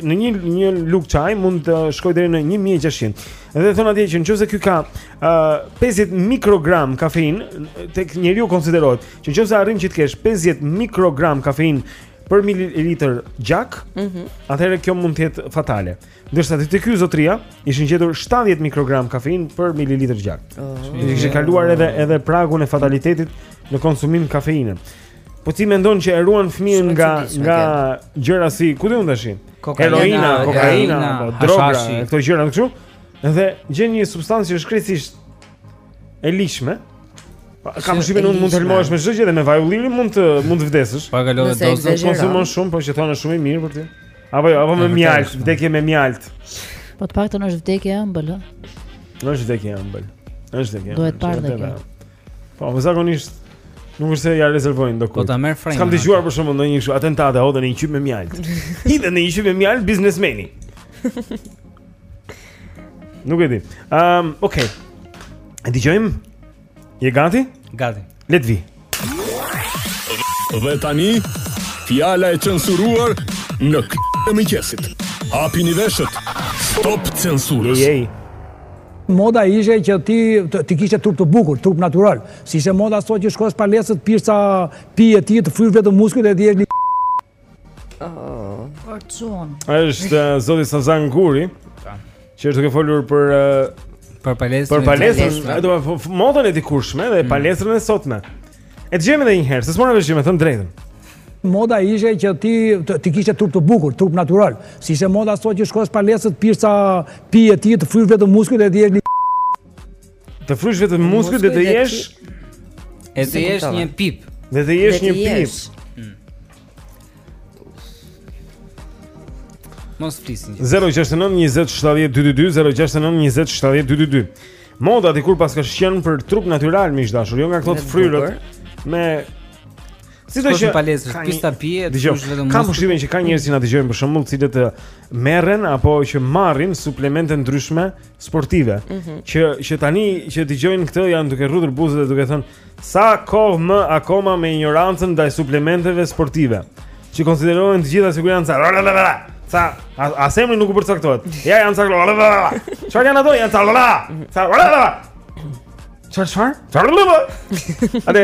në një një lugë çaji mund të shkojë deri në 1600. Dhe thonë atje që në qoftë se ky ka uh, 50 mikrogram kafeinë, tek njeriu konsiderohet që në qoftë se arrin që të kesh 50 mikrogram kafeinë për mililitër gjak, mm -hmm. atëherë kjo mund të jetë fatale. Ndërsa te ky zotëria ishin gjetur 70 mikrogram kafeinë për mililitër gjak. Oh, Që kishte kaluar edhe edhe pragun e fatalitetit në konsumim kafeine. Po ti mendon që e ruan fëmijën Shumë e çuditshme nga gjëra si, ku di unë tashi? Kokaina, Heroina, kokaina, heroina, apo droga, hashashi e këto gjëra kështu. Dhe gjen një substancë që është krejtësisht e lishme. Pa, kam shqipe nuk mund të helmohesh me çdo gjë dhe me vaj ulliri mund të, mund të vdesësh Pa kalon dhe dozë Nëse konsumon shumë, po që thonë është shumë i mirë për ti Apo jo, apo me mjalt, vdekje me mjalt Po të paktën është vdekje e ëmbël, o? Në është vdekje e ëmbël Në është vdekje e ëmbël Duhet parë dhe kjo Po, më zakonisht Nuk është se ia rezervojnë dokujt. Po ta merr frymën. Kam dëgjuar për shembull ndonjë kështu atentate, hodhën në një qyp me mjalt. Hidhen në një qyp me mjalt biznesmeni. Nuk e di. Ehm, um, okay. E dëgjojmë? Je gati? Gati. Le të vijë. Dhe tani, fjala e censuruar në Klubin e mëngjesit. Hapini veshët. Stop censurës. Jej. Moda ishte që ti të, të kishe trup të bukur, trup natyral. S'ishte moda sot që shkon palestër, pi e s'a pi e ti të frysh vetëm muskujt e të jesh një Oh. Fortun. Është uh, zoti Sazan Guri. Ta. Që është duke folur për uh, për palestrën. Për palestrën, do të thotë modën e dikurshme dhe mm. palestrën e sotme. E dëgjojmë edhe një herë, se s'e mora vesh, me thënë të drejtën. Moda ishte që ti të, të kishe trup të bukur, trup natyral. S'ishte moda sot që shkon palestër, pi e s'a pi e ti të frysh vetëm muskujt e të jesh Të frysh vetëm muskujt dhe të jesh e të jesh një pip. Dhe të jesh një pip. Hmm. Mos flisni. 069 20 70 222 069 20 70 222. Moda dikur paska qenë për trup natyral miq të dashur, jo nga këto të fryrët me Si do të palestër, pista pije, të frysh vetëm. Kam përshtypjen që ka njerëz që na dëgjojnë për shembull, të cilët merren apo që marrin suplemente të ndryshme sportive mm -hmm. që që tani që dëgjojnë këtë janë duke rrudhur buzët dhe duke thënë sa kohë më akoma me injorancën ndaj suplementeve sportive që konsiderohen të gjitha sikur janë ca, as emri nuk u përcaktohet ja janë ca çfarë janë ato janë ca ca çfarë çfarë atë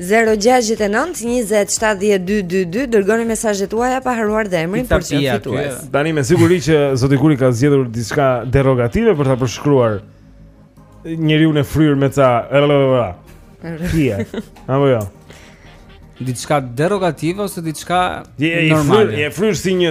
0-6-9-27-12-2 Dërgoni mesazhet tuaja pa harruar dhe emrin për të qenë fitues Tani me siguri që Zoti Guri ka zgjedhur diçka derogative për ta përshkruar Njeriun e fryrë me ca Pia Apo jo Diçka derogative ose diçka normale Je i fryrë si një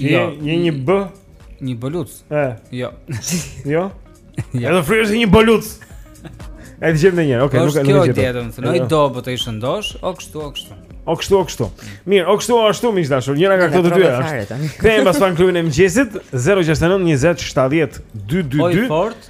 Je jo. një një b, një boluc. E. Jo. Jo. Jo. Edhe i fryrë si një boluc. E dëgjojmë dhe një herë, oke, nuk e di. Kjo e tjetër, të nëjë do për të ishë ndosh, o kështu, o kështu. O kështu, o kështu. Mirë, o kështu, o ashtu, miq të dashur, njëra nga këto të dyja. Kthehemi pas pak në klubin e mëngjesit, 069 20 70 222. Oj, fort.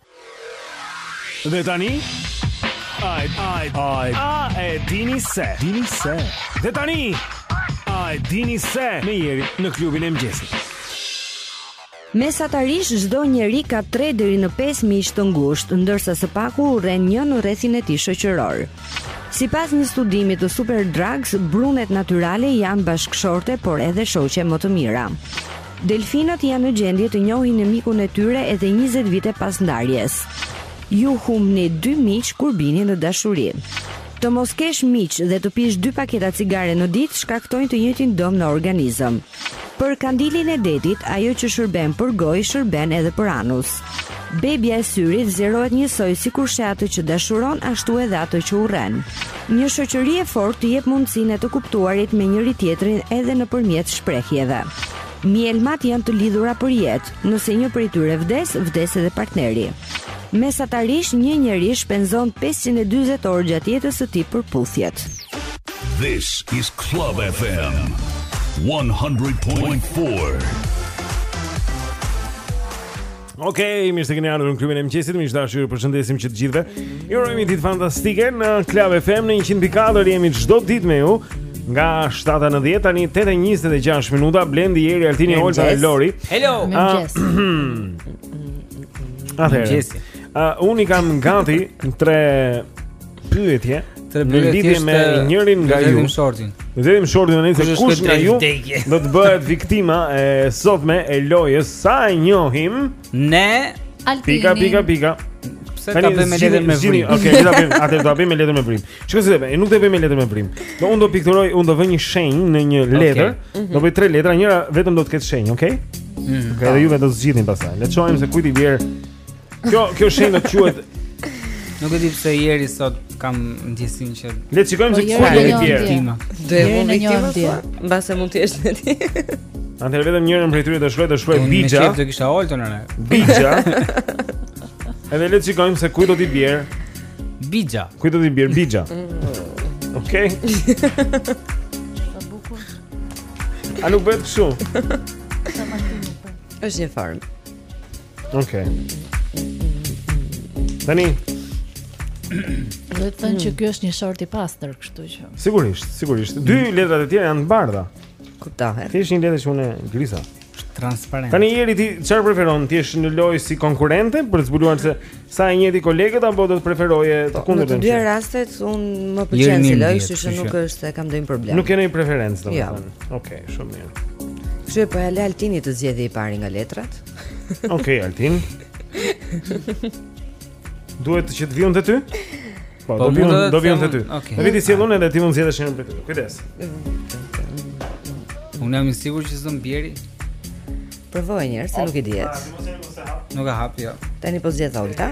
Dhe tani Ai ai ai a e dini se dini se dhe tani ai dini se me Jerin në klubin e mëngjesit Mesatarisht çdo njeri ka 3 deri në 5 miq të ngushtë, ndërsa së paku urren një në rrethin e tij shoqëror. Sipas një studimi të Super Drugs, brunet natyrale janë bashkëshorte, por edhe shoqe më të mira. Delfinët janë në gjendje të njohin mikun e tyre edhe njëzet vite pas ndarjes. Ju humbni dy miq kur bini në dashuri. Të mos kesh miq dhe të pish dy paketa cigare në ditë shkaktojnë të njëjtin dëm në organizëm. Për kandilin e detit, ajo që shërben për gojë shërben edhe për anus. Bebja e syrit zgjerohet njësoj si kur sheh atë që dashuron, ashtu edhe atë që urren. Një shoqëri e fortë të jep mundësinë e të kuptuarit me njëri-tjetrin edhe nëpërmjet shprehjeve. Mjelmat janë të lidhura për jetë, nëse një prej tyre vdes, vdes edhe partneri. Mesatarisht një njeri shpenzon 540 orë gjatë jetës së tij për puthjet. This is Club FM 100.4. Okej, okay, mirë se keni ardhur në klubin e mëngjesit. Miq të dashur, ju përshëndesim që të gjithëve. Ju urojmë ditë fantastike në Club FM në 104. Jemi çdo ditë me ju nga 7 në 10 tani 8:26 minuta. Blendi Jeri Altini Olta e Lori. Hello. Ah, Atëherë. Mëngjesi. Ah, unë kam gati tre Pyetje. Tre pyetje me njërin nga ju. E hedhim shortin. E hedhim shortin ne se kush nga ju do të bëhet viktima e sotme e lojës sa e njohim ne Altini. Pika pika pika. Pse ta bëjmë me letër me vrimë? Okej, do ta bëjmë, atëherë do ta bëjmë me letër me vrimë. Çka si bëjmë? Nuk do ta bëjmë me letër me vrimë. Do unë do pikturoj, unë do vë një shenjë në një letër. Mhm. Do bëj tre letra, njëra vetëm do të ketë shenjë, okay? Mhm. Okej, dhe ju vetë do zgjidhni pastaj. Le të shohim se kujt i bjer Kjo kjo shenjë quhet Nuk e di pse Jeri sot kam ndjesinë që Le të shikojmë se po, çfarë do të jetë. Do të jetë një ndje. Mbase mund të jesh dhe ti. Atëherë vetëm njërën prej tyre do shkruaj të shkruaj Bixha. Unë do kisha Oltën anë. Bixha. Edhe le të shikojmë se kujt do t'i bjer. Bixha. Kujt do t'i bjer Bixha? Okej. A nuk bëhet kështu? Është një farm. Okej. Okay. Tani Duhet të them që ky është një short i pastër, kështu që. Sigurisht, sigurisht. Dy letrat e tjera janë të bardha. Kuptohet. Ish një letër që unë grisa. Transparent. Tani Jeri ti çfarë preferon? Të jesh në lojë si konkurrente për të zbuluar se sa i njeh ti kolegët apo do të preferoje të kundërtën? Në të dy rastet unë më pëlqen si lojë, kështu që nuk është se kam ndonjë problem. Nuk ke preferencë domethënë. Okej, shumë mirë. Kështu po ia lë Altinit të zgjedhë i pari nga letrat. Okej, okay, Altin. Duhet që të vijoj te ty? Po, po do vijoj, do vijoj te ty. Okay. Ne do t'i sjellim edhe ti mund të zgjedhësh një prej tyre. Kujdes. Unë jam i sigurt që s'do më bjeri. Provoje një herë se nuk i dihet. Nuk e hap, jo. Tani po zgjedh Olta.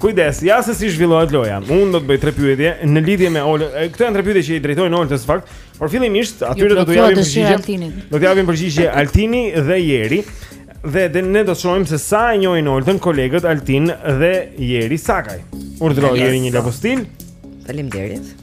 Kujdes, ja se si zhvillohet loja. Unë do të bëj tre pyetje në lidhje me Oltën. Këto janë tre pyetje që i drejtohen Oltës në fakt, por fillimisht atyre do t'u japin përgjigje. Do t'u japin përgjigje Altini dhe Jeri. Dhe dhe ne do të shohim se sa e njohin Oltën kolegët Altin dhe Jeri Sakaj. Urdhëro Jeri një lapostil. Faleminderit.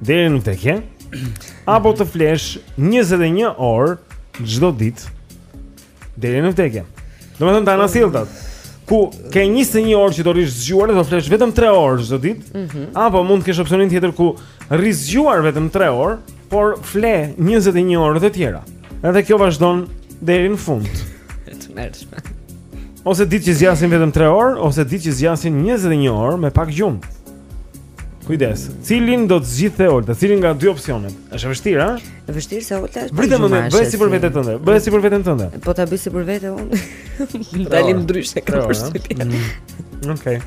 deri në vdekje apo të flesh 21 orë çdo ditë deri në vdekje. Domethënë t'i anasjelltat. Ku ke 21 orë që do rrish zgjuar dhe do flesh vetëm 3 orë çdo ditë, mm -hmm. apo mund të kesh opsionin tjetër ku rrish zgjuar vetëm 3 orë, por fle 21 orë të tjera. Edhe kjo vazhdon deri në fund. Tmerrshme. Ose ditë që zgjasin vetëm 3 orë, ose ditë që zgjasin 21 orë me pak gjumë. Kujdes. Cilin do të zgjidhte Olta? Cilin nga dy opsionet? Është e vështirë, a? E vështirë se Olta është. Vrite mendjen, bëj si për veten tënde. Bëj si për veten tënde. Po ta bëja si për veten unë. Dalim ndryshe kam përshtypje. Mm. Okej.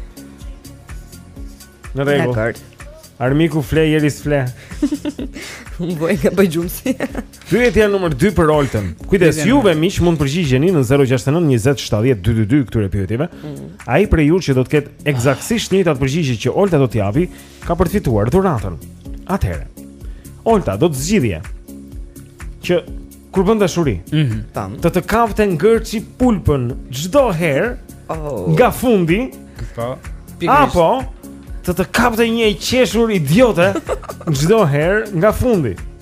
Në rregull. Armiku fle, Jeri s'fle. Unë vuaj nga pagjumësia. Pyetja numër 2 për Oltën. Kujdes, juve miq mund të përgjigjeni në 069 20 70 222 këtyre pyetjeve. Mm. Ai prej ju që do të ketë eksaktësisht të njëjtat përgjigje që Olta do t'i japi, ka për të fituar dhuratën. Atëherë. Olta do të zgjidhje që kur bën dashuri, mm -hmm. tan, të të kapte ngërçi pulpën çdo herë oh. nga fundi. Po. Apo të të kapte një e qeshur idiote çdo herë nga fundi.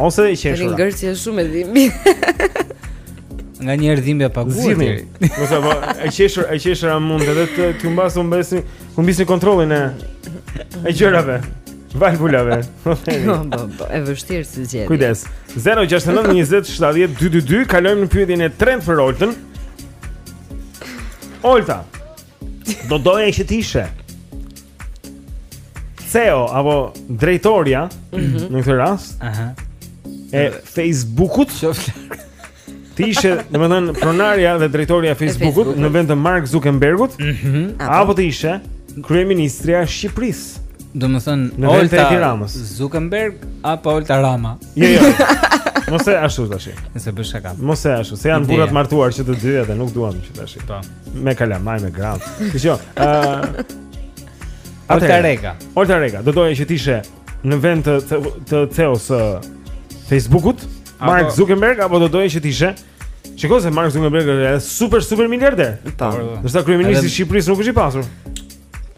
Ose e qeshura. Tani ngërçi është shumë e dhimbshme. Nganjëherë dhimbja pa gjuhë. Mos apo e qeshur, e qeshura mund edhe të të humbas humbisni, humbisni kontrollin e e gjërave. Valvulave. Po, po, po, e vështirë si gjë. Kujdes. 069 20 70 222, kalojmë në pyetjen e tretë për Oltën. Olta. Do doje që të ishe. CEO apo drejtorja mm -hmm. në këtë rast. Aha. E Facebookut. Të ishe, domethënë, pronarja dhe drejtorja e Facebookut në vend të Mark Zuckerbergut mm -hmm. Apo të ishe, kryeministrja e Shqipërisë Domethënë, në vend të Edi Ramës Zuckerberg, apo Olta Rama Jo, jo, mos e ashtu tashi Nëse bësha kam Mos e ashtu, se janë burra të martuar që të dy dhe nuk duham që tashi po. Me kalamaj me gra. Kështu që, ë Olta Reka. Olta Reka, do doje që të ishe në vend të të, të CEOs së Facebookut, Mark Zuckerberg apo do doje që të ishe Shiko se Mark Zuckerberg është super super miliarder. Po. Ndërsa kryeministri i Shqipërisë nuk është i pasur.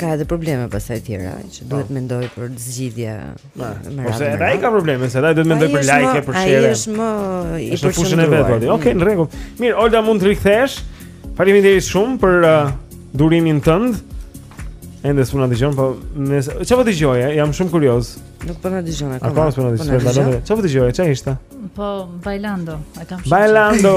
Ka edhe probleme pastaj tjera që po. duhet mendojë për zgjidhje me radhë. Po se ai ka probleme, se ai duhet mendojë për like, për share. Ai është më i përqendruar. Në fushën e vet, po. Okej, në rregull. Mirë, Olta mund të rikthehesh. Faleminderit shumë për uh, durimin tënd. Ende s'po na dëgjon, po çfarë po dëgjon? Jam shumë kurioz. Nuk po na dëgjon akoma. Akoma s'po na dëgjon. Po Bailando. Çfarë po dëgjoje? Çfarë ishte? Po Bailando. E kam shumë. Bailando.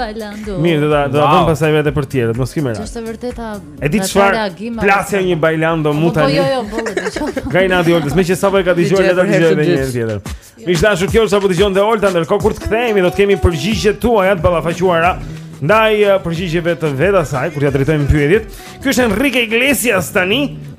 Bailando. Mirë, do ta do ta bëjmë pastaj vetë për tjerët, mos ki merak. Është e vërteta. E di çfarë? Plasja një Bailando po, mu po, tani. Po jo, jo, po dëgjoj. Inati Oltës, meqë sapo e ka dëgjuar le ta dëgjojë edhe një herë tjetër. Miq të dashur kjo është ajo që po dëgjon dhe Olta ndërkohë kur të kthehemi do të kemi përgjigjet tuaja të ballafaquara ndaj eh, përgjigjeve të vetë asaj kur ia drejtojmë pyetjet. Ky është Enrique Iglesias tani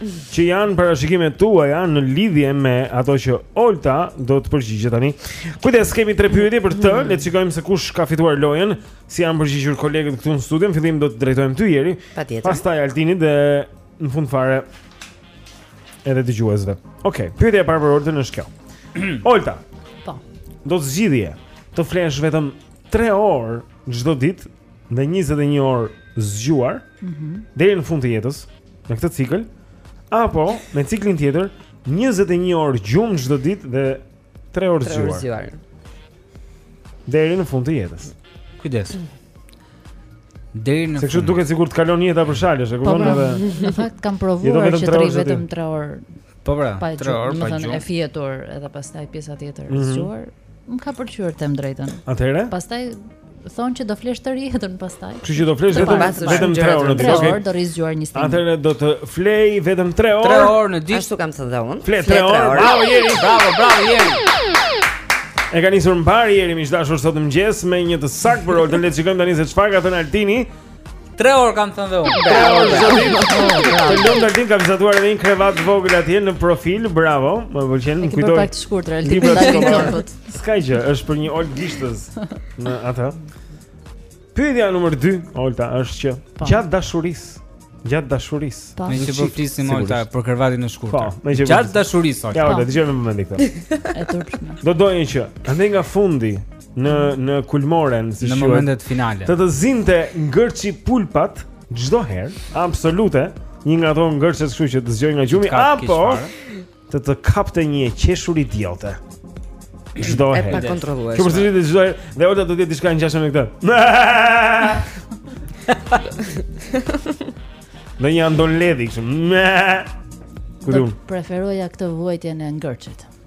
që janë parashikimet tuaja në lidhje me ato që Olta do të përgjigjet tani. Kujdes, kemi tre pyetje për të, mm. le të shikojmë se kush ka fituar lojën, si janë përgjigjur kolegët këtu në studio. Në fillim do të drejtohem ty Jeri, pastaj Altinit dhe në fund fare edhe dëgjuesve. Okej, okay, pyetja e parë për Olta është kjo. Olta. Po. Do të zgjidhje të flesh vetëm 3 orë çdo ditë dhe 21 orë zgjuar mm -hmm. deri në fund të jetës në këtë cikël apo me ciklin tjetër 21 orë gjumë çdo ditë dhe 3 orë zgjuar. 3 orë zgjuar. Deri në fund të jetës. Kujdes. Deri në. Se kështu duket sikur të kalon jeta për shalësh, e kupton po, po. edhe. Në fakt kam provuar që të rri vetëm 3 orë Po pra, 3 orë pa gjumë. E fjetur edhe pastaj pjesa tjetër e mhm. zgjuar. Mm -hmm. Më ka pëlqyer të them drejtën. Atëherë? Pastaj thonë që do flesh tërë jetën pastaj. Kështu që do flesh vetëm vetëm 3 orë në ditë. 3 orë do rri zgjuar në ditë. Atëherë do të flej vetëm 3 orë. 3 orë në ditë. Ashtu kam thënë dhe unë. Flet 3 orë. Bravo Jeri, bravo, bravo Jeri. E ka nisur mbarë Jeri miq të dashur sot në mëngjes me një të saktë për Oltën. Le të shikojmë tani se çfarë ka thënë Altini. Tre orë kam thënë dhe unë. Tre orë zërin. Të lumtë Altin, ka vizatuar edhe një krevat të vogël atje në profil, bravo. Më pëlqen, më kujtoi. Një pak të shkurtër Altin. Libra të komar. S'ka gjë, është për një Olt gishtëz në atë. Pyetja numër 2, Olta, është që po. gjatë dashurisë, gjatë dashurisë. Po. Meqë po flisnim edhe për krevatin e shkurtër. Po, meqë gjatë dashurisë, Olta. Ja, Olta, dëgjomë, mendjen këtu. E turpshme. Do doje që, andej nga fundi në në kulmoren si në momentet finale, të të zinte ngërçi pulpat çdo herë, absolute, një nga ato ngërçet kështu që të zgjojnë nga gjumi apo të të kapte një e qeshur idiote. Çdo herë. E pakontrolluar. Kjo përsëri të çdo herë, dhe do të jetë diçka e ngjashme me këtë. Në një andon ledhi kështu. Ku do? Preferoja këtë vuajtjen e ngërçit.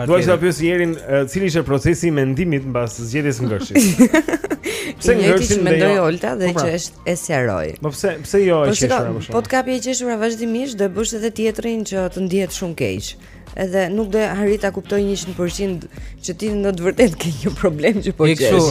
Dua ta pyes Jerin, cili ishte procesi i mendimit mbas zgjedhjes së ngërçit? Pse ngërçi jo- mendoi jo... Olta dhe po pra. që ta sqaroj. Po pse pse jo e qeshura më shumë? Po të kapi e qeshura vazhdimisht do bësh edhe tjetrin që të ndihet shumë keq. Edhe nuk do arrijë ta kuptojë 100% që ti në të vërtetë ke një problem që po qesh.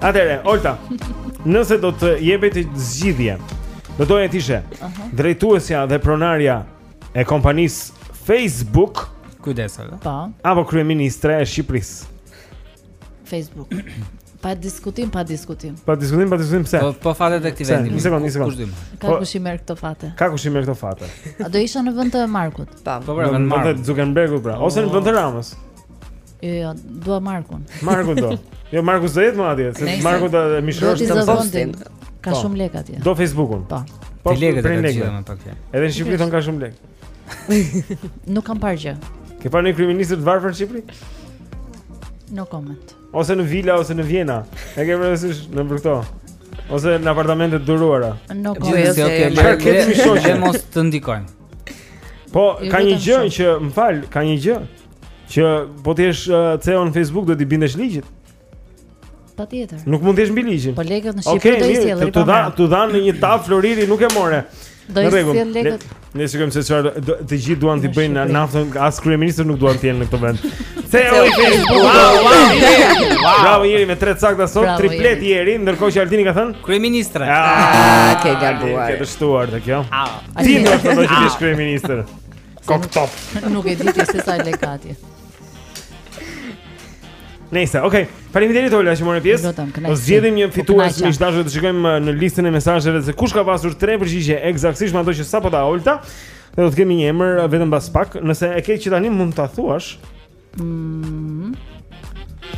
Atëherë, Olta. Nëse do të jepej zgjedhje, do doje të ishe uh -huh. drejtuesja dhe pronarja e kompanisë Facebook. Kujdes, a? Po. Apo kryeministre e Shqipërisë. Facebook. Pa diskutim, pa diskutim. Pa diskutim, pa diskutim pse? Po po fatet e këtij vendi. Një sekond, një sekond. Ka po, kush i merr këto fate? Ka kush i merr këto fate? A do isha në vend të Markut? Po, po, pra, në vend të Zuckerbergut pra, ose në vend të Ramës. Jo, jo, jo, dua Markun. Markun do. Jo, Marku do jetë më atje, se Markun do e mishërosh te posti. Ka po. shumë lek atje. Do Facebookun. Po. Po lekët lek. Edhe në Shqipëri thonë ka shumë lek. Nuk kam parë gjë. Ke parë një kryeministër të varfër në Shqipëri? No comment. Ose në vila ose në Vjenë. E ke parasysh nëpër këto? Ose në apartamente të dhuruara. No comment. Gjithsesi, okay, le të kemi shoqe. Le mos të ndikojmë. Po, ka një gjë që, më fal, ka një gjë. Që po të jesh uh, CEO në Facebook do t'i bindesh ligjit. Patjetër. Nuk mund të jesh mbi ligjin. Po lekët në Shqipëri okay, do i sjell. Okej, okay, t'u dha në një tavë floriri nuk e more. Do i sjell lekët. Ne shikojmë se çfarë të gjithë duan të bëjnë naftën, as kryeministri nuk duan të jenë në këtë vend. CEO i Facebook. Bravo Jeri me tre të sakta sot, triplet Jeri, ndërkohë që Altini ka thënë kryeministre. Ah, ah ke gabuar. Ke dështuar te kjo. Ah. Ti do të bëhesh kryeministër. Kok top. Nuk e di ti se sa lek ka aty. Nëse, okay. Faleminderit Olta që more pjesë. Po zgjedhim një fitues miq të dashur të shikojmë uh, në listën e mesazheve se kush ka pasur tre përgjigje eksaktësisht me ato që sapo dha Olta. Ne do të kemi një emër uh, vetëm pas pak, nëse e ke që tani mund ta thuash. Mm.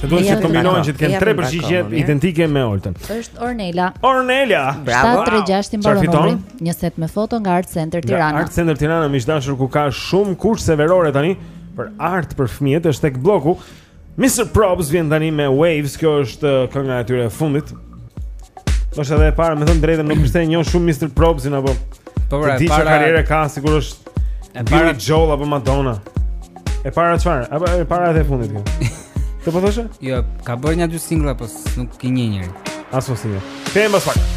Duhet të kombinohen që të kenë tre përgjigje identike me Oltën. Është Ornela. Ornela. Bravo. 736 i mbaron numri. Një set me foto nga Art Center Tirana. Art Center Tirana miq të dashur ku ka shumë kurse verore tani për art për fëmijët është tek bloku. Mr. Probz vjen tani me Waves, kjo është uh, kënga e tyre e fundit. Është edhe e para, me thënë të drejtën, nuk ishte një shumë Mr. Probsin apo. Po pra, e para karriera ka sigurisht. E para Joel apo Madonna. E para çfarë? Apo e para edhe e fundit kjo. Të po thoshe? Jo, ka bërë një dy singla, po nuk i njeh njeri. Asu si një. Kthehem pas pak.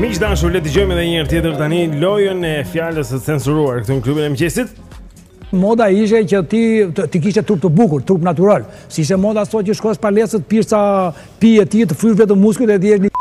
Miq të dashur, le të dëgjojmë edhe një herë tjetër tani lojën e fjalës së censuruar këtu në klubin e mëngjesit. Moda ishte që ti, ti kishe trup të bukur, trup natyral. S'ishte moda sot që shkosh palestër të pish ca pije e ti të frysh vetëm muskujt e ti e një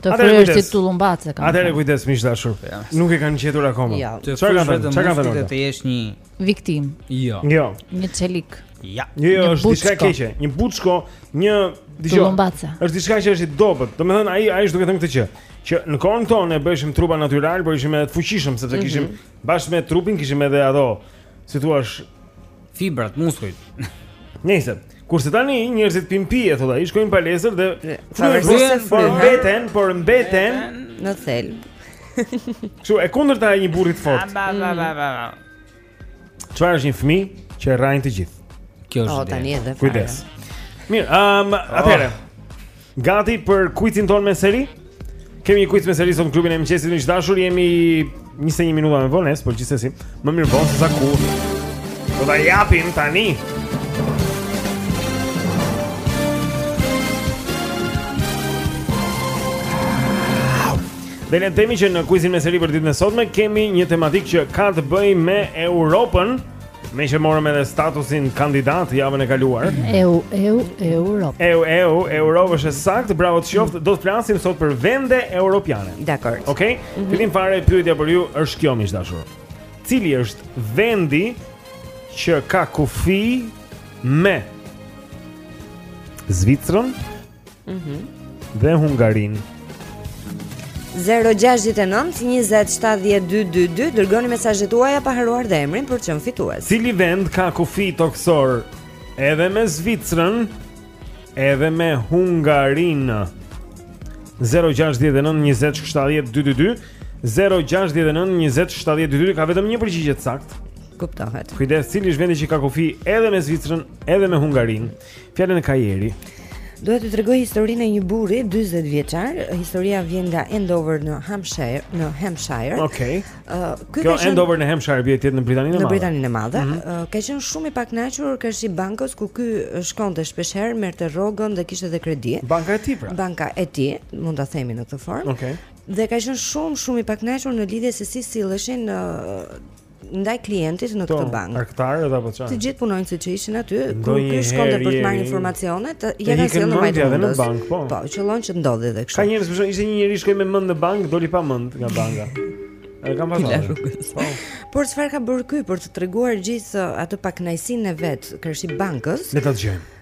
të fryr si tullumbace, kam. Atëherë kujdes miq të dashur. Nuk e kanë gjetur akoma. Çfarë kanë? Çfarë kanë? Të jesh një Viktimë. Jo. Jo. Një çelik. Ja. Jo, jo, është diçka e keqe. Një buçko, një diçka. Është diçka që është i dobët. Domethënë ai ai është duke thënë këtë gjë që në kohën tonë bëheshim trupa natyral, por ishim edhe të fuqishëm sepse kishim mm -hmm. bashkë me trupin kishim edhe ato, si i thua, fibrat, muskujt. Nëse Kurse tani njerëzit pinë pije, thotë ai, shkojnë palestër dhe fryhen por mbeten, por mbeten në thelb. Kështu e kundërta e një burri të fortë. Çfarë është një fëmijë që e rrahin të gjithë? Kjo është. Oh, tani edhe. Kujdes. Mirë, um, atëherë. Oh. Gati për kuicin tonë me seri? Kemi një kuic me seri sot në klubin e mëngjesit miq të dashur, jemi 21 minuta me vonesë, por gjithsesi, më mirë vonë se sa kurrë. Do ta japim tani. Dhe le të themi që në kuicin me seri për ditën e sotme Kemi një tematikë që ka të bëjë me Europën Meqë morëm edhe statusin kandidat javën e kaluar Eu, eu, Europë Eu, eu, Europë është e saktë, bravo të qoftë Do të flasim sot për vende europiane Dakord Ok, mm -hmm. fillim fare, pyetja për ju është kjo miq të dashur Cili është vendi që ka kufi me Zvicrën Mhm. Mm dhe Hungarinë. 0-6-9-27-12-2 Dërgoni mesazhet tuaja pa harruar dhe emrin për të qenë fitues Cili vend ka kufi tokësor Edhe me Zvicrën Edhe me Hungarinë 0-6-19-27-12-2 0-6-19-27-12-2 Ka vetëm një përgjigje të saktë Kuptohet Kujdes, cili është vendi që ka kufi edhe me Zvicrën Edhe me Hungarinë 0-6-19-27-12-2 Fjalën e ka Jeri. Do të të tregoj historinë e një burri 40 vjeçar. Historia vjen nga Andover në Hampshire, në Hampshire. Okej. Okay. Uh, Kjo Andover në Hampshire i bie të jetë në Britaninë e Madhe. Në Britaninë e Madhe. Mm -hmm. uh, ka qenë shumë i pakënaqur karshi bankës ku ky shkonte shpesh herë merrte rrogën dhe kishte edhe kredi. Banka e tij pra. Banka e tij, mund ta themi në këtë formë. Okej. Okay. Dhe ka qenë shumë shumë i pakënaqur në lidhje se si silleshin uh, ndaj klientit në këtë bankë. Arkëtarët apo çfarë? Të gjithë punonjësit që ishin aty, kur ky shkonte për të marrë informacione, t'ia kenë sjellë në majë të hundës. Po, po qëllon që të ndodhi edhe kështu. Ka njerëz që ishte një njeri që me mend në bankë, doli pa mend nga banka. Edhe ka pasur. Po. Por çfarë ka bërë ky për të treguar gjithë atë pakënaqësinë e vet, karshi bankës? Le ta dëgjojmë.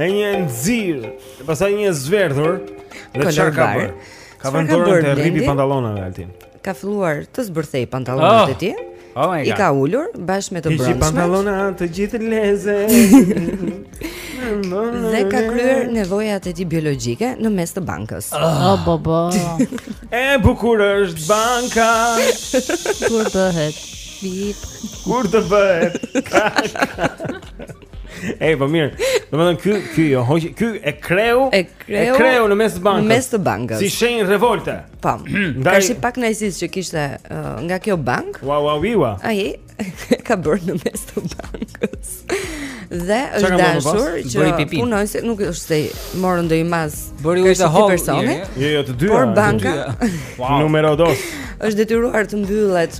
E një e nxirrë, e pasaj një e zverdhur Dhe çfarë ka bërë? Ka vënë dorën te rripi pantalonave Altin Ka filluar të zbërthejë pantalonat oh. e tij oh I ka ulur bashkë me të brendshmet Ishin pantallonat gjithë lezet Dhe ka kryer nevojat e tij biologjike në mes të bankës oh. oh, bo, bo. E bukur është banka Kur bëhet Kur të bëhet Ej, po mirë. Domethënë ky ky jo, hoqi ky e kreu. E kreu, e kreu në mes të bankës. Në mes të bankës. Si shenjë revolte. Po. Karshi pakënaqësisë që kishte uh, nga kjo bankë. Wa wa wi wa. Ai ka bërë në mes të bankës. Dhe është dashur që punonjësit nuk është se morën ndonjë masë. Bëri ujë të hollë personi. Jo, jo, të dyja. Por banka. Numero 2. Është detyruar të mbyllet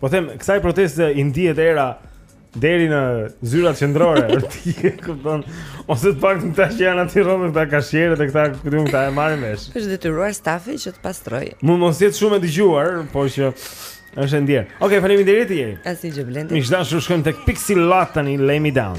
Po them, kësaj proteste i ndihet era deri në zyrat qendrore, ti e kupton? Ose të paktën këta që janë aty rrobt këta kashierët edhe këta këtu këta e marrin vesh. Është detyruar stafi që të pastrojë. Mund mos jetë shumë e dëgjuar, por që është e ndjerë. Okej, okay, faleminderit Jeri. Asnjë gjë Blendi. Miq të dashur shkojmë tek Pixie Lot tani, Lay Me Down.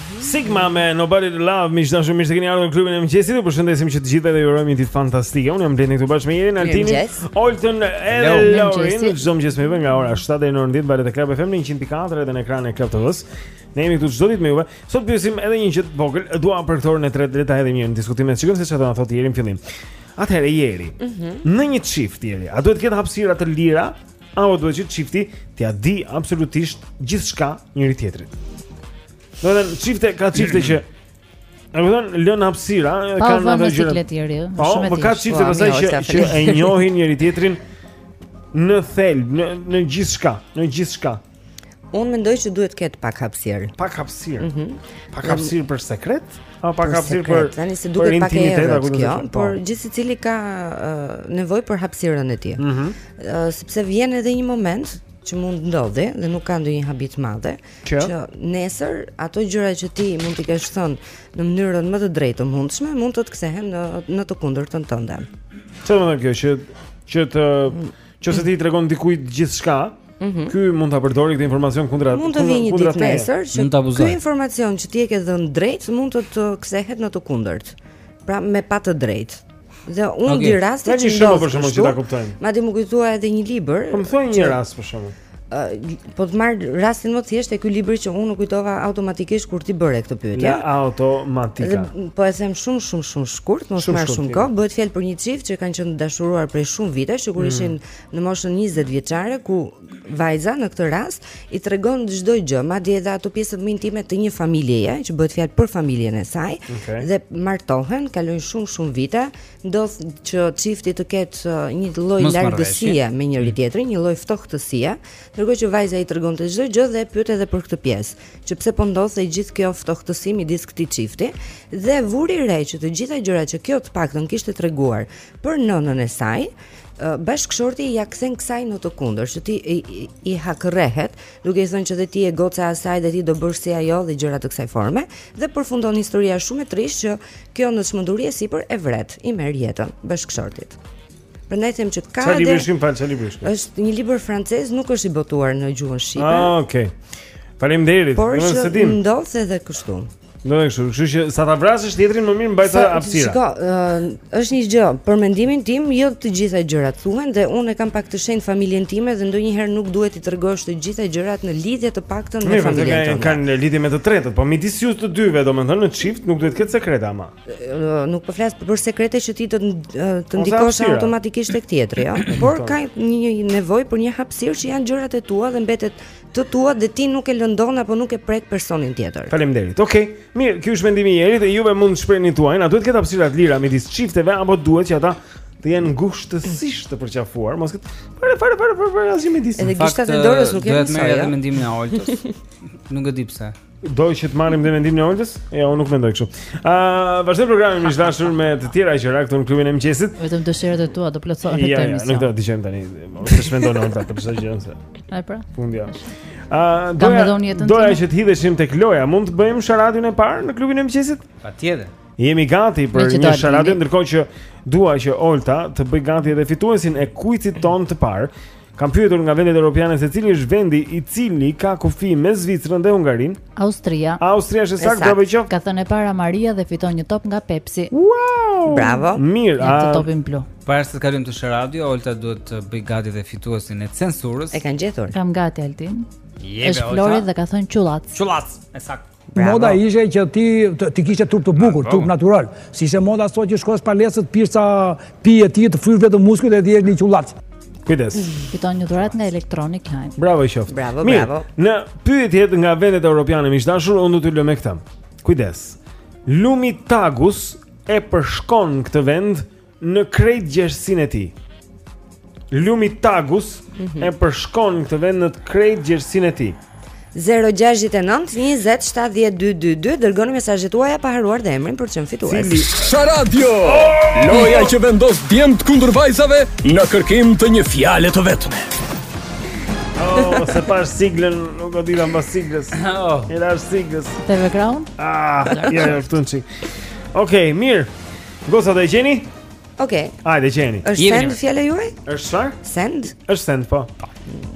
Sigma me Nobody to Love, miq të dashur, mirë se keni ardhur në klubin e mëngjesit. Ju përshëndesim që të gjithëve dhe ju urojmë një ditë fantastike. Unë jam Blendi këtu bashkë me Jerin, Altinin, Oltën edhe Lorin. Çdo mëngjes me juve nga ora 7 deri në orën 10 valet e Club FM në 104 edhe në ekranin e Club TV-së. Ne jemi këtu çdo ditë me juve. Sot pyesim edhe një gjë të vogël. Dua për këtë orën e tretë le ta hedhim një diskutim e shikojmë se çfarë do të thotë Jeri në fillim. Atëherë Jeri. Mm -hmm. Në një çift Jeri, a duhet të ketë hapësira të lira Apo duhet që çifti t'ia dijë absolutisht gjithçka njëri tjetrit. Domethënë çifte ka çifte që e kupton lënë hapësira, kanë ato gjëra. Po, shumë e tij. Po, ka çifte po, pastaj që që e njohin njëri tjetrin në thelb, në në gjithçka, në gjithçka. Unë mendoj që duhet të ketë pak hapësirë. Pak hapësirë. Mm -hmm. Pak hapësirë për sekret? Apo pak hapësirë sekret. për tani se duket pak e errët kjo, kjo po. por gjithsecili ka uh, nevojë për hapësirën e tij. Mm -hmm. uh, sepse vjen edhe një moment që mund të ndodhi dhe nuk ka ndonjë habi të madhe, që? që nesër ato gjëra që ti mund t'i kesh thënë në mënyrën më të drejtë të mundshme, mund të të kthehen në në të kundërtën tënde. Çfarë do të thotë kjo që që të mm Qoftë se ti i tregon dikujt gjithçka, mm -hmm. ky mund ta përdorë këtë informacion kundra mund të vijë një ditë nesër që ky informacion që ti e ke dhënë drejt mund të të kthehet në të kundërt. Pra me padrejtë. Dhe unë okay. di raste që ndodh. Ne jemi shumë për shkak të kuptojmë. Madje më kujtoa edhe një libër. Po më thua një rast për shkak. po të marr rastin më të thjeshtë e ky libri që unë u kujtova automatikisht kur ti bëre këtë pyetje. Ja automatika. Po e them shumë shumë shumë shkurt, mos marr shumë kohë. Bëhet fjalë për një çift që kanë qenë të dashuruar prej shumë vitesh, që kur mm. ishin në moshën 20 vjeçare, ku vajza në këtë rast i tregon çdo gjë, madje edhe ato pjesët më intime të një familjeje, që bëhet fjalë për familjen e saj, okay. dhe martohen, kalojnë shumë shumë vite, ndodh që çifti të ketë uh, një lloj largësie me njëri mm. tjetrin, një lloj ftohtësie, ndërkohë që vajza i tregonte çdo gjë dhe e pyet edhe për këtë pjesë, që pse po ndodh e gjithë kjo ftohtësi midis këtij çifti dhe vuri re që të gjitha gjërat që kjo të paktën kishte treguar për nënën e saj, uh, bashkëshorti ia kthen kësaj në të kundërt, që ti i, i, i hakërrehet Duke i thënë që dhe ti je goca e asaj dhe ti do bësh si ajo dhe gjëra të kësaj forme dhe përfundon historia shumë e trishtë që kjo në çmenduri e sipër e vret, i merr jetën bashkëshortit. Prandaj them që ka Çfarë libri ish më fal çfarë Është një libër francez, nuk është i botuar në gjuhën shqipe. Ah, okay. Faleminderit. Por ndodh edhe kështu. Do të thotë, kështu që sa ta vrasësh tjetrin më mirë mbaj ca hapësira. Shiko, uh, është një gjë, për mendimin tim, jo të gjitha gjërat thuhen dhe unë e kam pak të shenjtë familjen time dhe ndonjëherë nuk duhet t'i tregosh të gjitha gjërat në lidhje të paktën me familjen tënde. Mirë, kanë lidhje me të tretët, po midis ju të dyve, domethënë në çift nuk duhet të ketë sekrete ama. Uh, nuk po flas për sekrete që ti do të ndikosh automatikisht tek tjetri, jo. Por po. ka një nevojë për një hapësirë që janë gjërat e tua dhe mbetet të tua dhe ti nuk e lëndon apo nuk e prek personin tjetër. Faleminderit. Okej. Okay. Mirë, ky ishte mendimi i Erit dhe juve mund të shprehni tuajin. A duhet të ketë hapësira të lira midis çifteve apo duhet që ata të jenë ngushtësisht të përqafuar? Mos ketë. Fare fare fare fare asgjë midis. Edhe gishtat e dorës nuk janë. Duhet të marr edhe mendimin e Oltës. Nuk e di pse. Do që të marrim dhe mendimin e Oltës? Ja, jo, unë nuk mendoj kështu. A, uh, vazhdon programi miq të dashur me të tjera gjëra këtu në klubin e mëngjesit. Vetëm dëshirat e tua, të plotësoj ja, ja, nuk të të qenë tani, ç'mendon Olta, të përsa që janë se. A, pra? Fundja. A, doja, doja që të hidheshim te loja, mund të bëjmë sharadën e parë në klubin e mëngjesit? Patjetër. Jemi gati për një sharadë ndërkohë që dua që Olta të bëjë gati edhe fituesin e kuicit tonë të parë. Kam pyetur nga vendet europiane se cili është vendi i cili ka kufi me Zvicrën dhe Hungarinë? Austria. Austria është e saktë, bravo i qoftë. Ka thënë e para Maria dhe fiton një top nga Pepsi. Wow! Bravo. Mirë, atë topin blu. Para se të kalojmë te sharada, Olta duhet të bëjë gati dhe fituesin e censurës. E kanë gjetur. Kam gati Altin. Është Flori dhe ka thënë Çullac. Çullac, e saktë. Moda ishte që ti, ti kishe trup të bukur, trup natyral. Siç është moda sot që shkon në palestër, pi ç'ka pi e ti, të fryhen vetëm muskujt e ti e një çullac. Kujdes. Fiton një dhuratë nga Electronic Line. Bravo i qoftë. Bravo, Mirë, bravo. Në pyetjet nga vendet europiane miq të dashur, unë do t'ju lë me këtë. Kujdes. Lumi Tagus e përshkon këtë vend Në krejt gjerësinë e tij. Lumi Tagus mm -hmm. e përshkon këtë vend në krejt gjerësinë e tij. 0-6-9-20-7-12-22 Dërgoni mesazhet tuaja pa harruar dhe emrin për të qenë fitues Fillon sharada oh! Loja që vendos djemtë kundër vajzave Në kërkim të një fjale të vetme Oh, s'e pashë siglën, nuk u vura mbas siglës oh. Cila është sigla e TV Klan? Ah, ja, ja, këtu një çik Okej, okay, mirë Goca do e gjeni? Okej. Okay. Hajde gjeni. Është send fjala juaj? Është çfarë? Send? Është send po.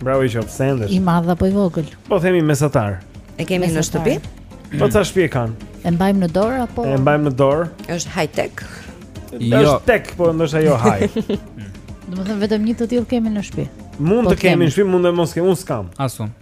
Bravo i qoftë send. I madh apo i vogël? Po themi mesatar. E kemi në shtëpi? Po ca shtëpi e kanë? E mbajmë në dorë apo? E mbajmë në dorë. Është high tech. Jo. Është tech, po ndoshta jo high. Domethënë vetëm një të tillë kemi në shtëpi. Mund po të kemi në shtëpi, mund të mos kemi, unë s'kam. As unë.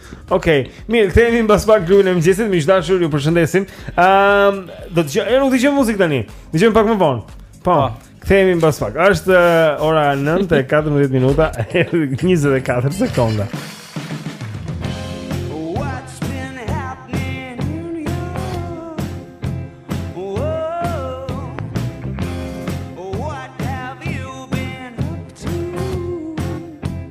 Okej, okay. mirë, kthehemi mbas pak në klubin e mëngjesit, miq të dashur, ju përshëndesim. Ëm, um, do të dëgjojmë, nuk dëgjojmë muzikë tani. Dëgjojmë pak më vonë. Po. po. Kthehemi mbas pak. Është uh, ora 9:14 minuta, 24 sekonda.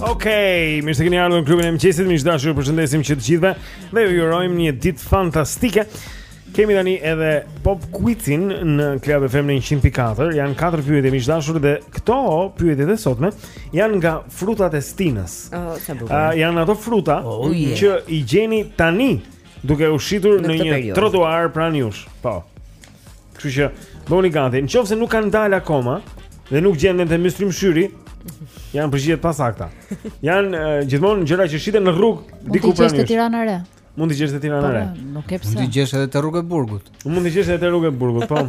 Okej, okay, mirë se keni ardhur në klubin e mëngjesit. Miq të dashur, ju përshëndesim që të gjithëve dhe ju urojmë një ditë fantastike. Kemi tani edhe Pop Quizin në Club FM në 104. Janë katër pyetje miq të dashur dhe këto pyetjet e sotme janë nga frutat e stinës. Oh, sa bukur. Uh, janë ato fruta oh, yeah. që i gjeni tani duke u shitur në, në një trotuar pranë jush. Po. Kështu që bëhuni gati. Nëse nuk kanë dalë akoma dhe nuk gjenden te Myslym Shyri, janë përgjigje të pasakta. Janë uh, gjithmonë gjëra që shiten në rrugë diku pranë. Mund te Tirana e Re. Mund të gjesh te Tirana e Re. Po, nuk e di pse. Mund të gjesh edhe te rruga e Burgut. Mund të gjesh edhe te rruga e Burgut, po.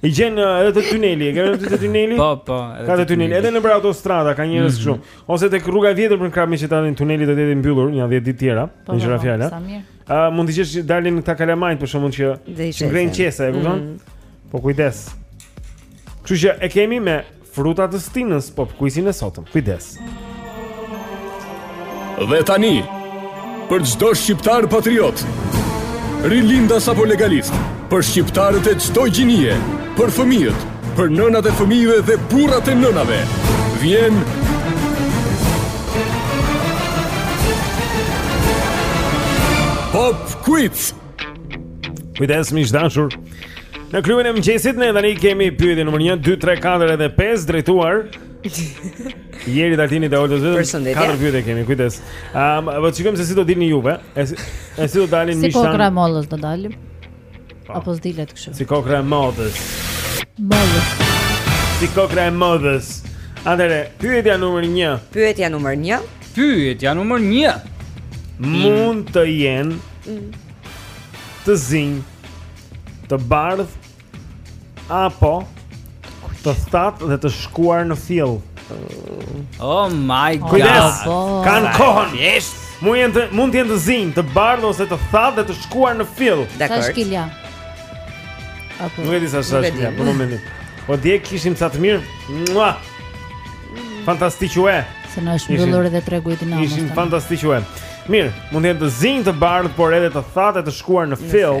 I gjen uh, edhe te tuneli, e kanë edhe te tuneli? Po, po. Ka te tuneli, edhe nëpër autostrada ka njerëz mhm. kështu. Ose tek rruga e vjetër për Krrabë meqë tani tuneli do të jetë i mbyllur një 10 ditë të tjera, po, bie po, po, fjala. Sa mirë. A, mund të gjesh dalin këta kalamajt për shembull që ngrenë qese, e kupton? Mm. Po kujdes. Kështu që e kemi me fruta të stinës pop kuizin e sotëm. Kujdes. Dhe tani për çdo shqiptar patriot, rilindas apo legalist, për shqiptarët e çdo gjinie, për fëmijët, Për nënat e fëmijëve dhe burrat e nënave vjen Pop Quiz. Kujdes miq të dashur. Në klubin e mëngjesit ne tani kemi pyetjen numër 1, 2, 3, 4 edhe 5 drejtuar Jerit, Artinit dhe Oltës. Zëdëm Përshëndetje Katër pyetje kemi, kujdes um, Po, po të shikojmë se si do dilni juve E, e si do dalin si po mishtan Si po kokrra e mollës do dalim Po. Apo s'dilet kështu. Si kokrra e mollës. Mollës. Si kokrra e mollës. Atëhere, pyetja numër 1. Pyetja numër 1. Pyetja numër 1. Mund të jenë mm. të zinj, të bardhë Apo të thatë dhe të shkuar në fill. Oh my god. Kujdes. Kan kohën. Yes. Mund jenë të mund të jenë të zinj, të bardhë ose të thatë dhe të shkuar në fill. Dakord. Sa shkilja. Apo. Nuk e di sa shkilja, po më mendoj. Po dje kishim sa të mirë. Mua. Fantastike. Se na është mbyllur edhe tregu i dinamës. Ishim fantastike. Mirë, mund të jenë të zinj të bardhë, por edhe të thatë të shkuar në fill.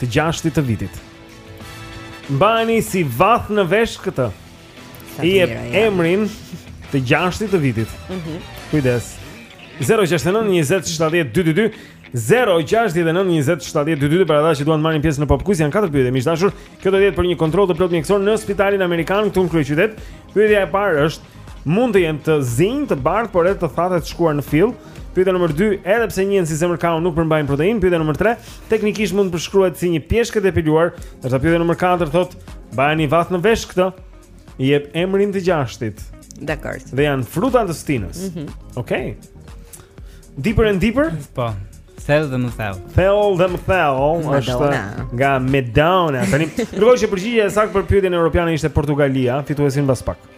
të gjashtit të vitit. Mbajeni si vath në vesh këtë. I jep emrin të gjashtit të vitit. Mhm. Kujdes. 069 20 70 222 069 20 70 222 për ata që duan të marrin pjesë në Pop Quiz janë katër pyetje miq të dashur. Kjo do të jetë për një kontroll të plotë mjekësor në Spitalin Amerikan këtu në kryeqytet. Pyetja e parë është Mund të jenë të zinj, të bardhë, por edhe të thatë të shkuar në fill. Pyetja nr. 2, edhe pse njihen si zemër kau nuk përmbajnë proteinë. Pyetja nr. 3, teknikisht mund të përshkruhet si një pjeshkë e depiluar. Ndërsa pyetja nr. 4 thotë, mbajeni vath në vesh këtë. I jep emrin të gjashtit. Dakord. Dhe janë fruta të stinës. Mhm. Mm Okej. Okay. Deeper and deeper? Po. Thellë dhe më thellë. Thellë dhe më thellë është nga Madonna. Tani, meqë përgjigja e saktë për pyetjen europiane ishte Portugalia, fituesin mbas pak.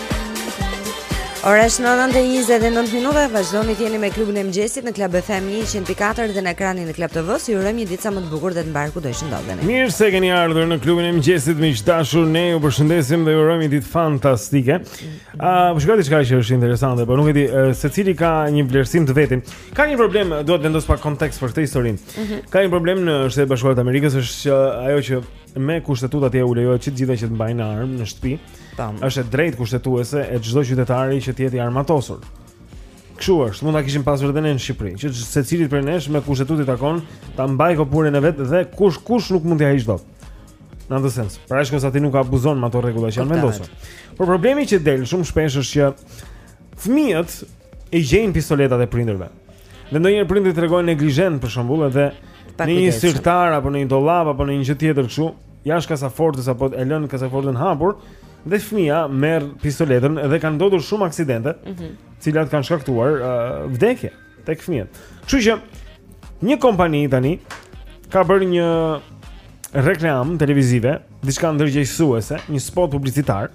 Ora është 9:29 minuta, vazhdoni të jeni me klubin e mëngjesit në Club FM 104 dhe në ekranin e Club TV. Ju urojmë një ditë sa më të bukur dhe të mbarë kudo të ndodheni. Mirë se keni ardhur në klubin e mëngjesit, miq të dashur. Ne ju përshëndesim dhe ju urojmë një ditë fantastike. Ah, uh, po shkoj diçka që është interesante, por nuk e di uh, secili ka një vlerësim të vetin. Ka një problem, dua të vendos pak kontekst për këtë historinë. Mm -hmm. Ka një problem në Shtetet e Bashkuara të Amerikës është që ajo që me kushtetutë u lejohet që gjithë të mbajnë armë në shtëpi. Mm Tam. Është e drejtë kushtetuese e çdo qytetari që të jetë i armatosur. Kështu është, mund ta kishim pasur edhe ne në Shqipëri, që secilit prej nesh me kushtetutë i takon ta mbajë koburen e vet dhe kurrkush nuk mund t'ia heqë dot. Në atë sens. Pra është që sa ti nuk abuzon me ato rregulla që janë vendosur. Por problemi që del shumë shpesh është që fëmijët e gjejnë pistoletat e prindërve. Dhe ndonjëherë prindërit tregojnë neglizhencë për shembull edhe në një sirtar apo në një dollap apo në një gjë tjetër kështu, jashtë kasafortës apo e lënë kasafortën hapur dhe fëmija merr pistoletën dhe kanë ndodhur shumë aksidente, të mm -hmm. cilat kanë shkaktuar uh, vdekje tek fëmijët. Kështu që një kompani tani ka bërë një reklamë televizive, diçka ndërgjegjësuese, një spot publicitar,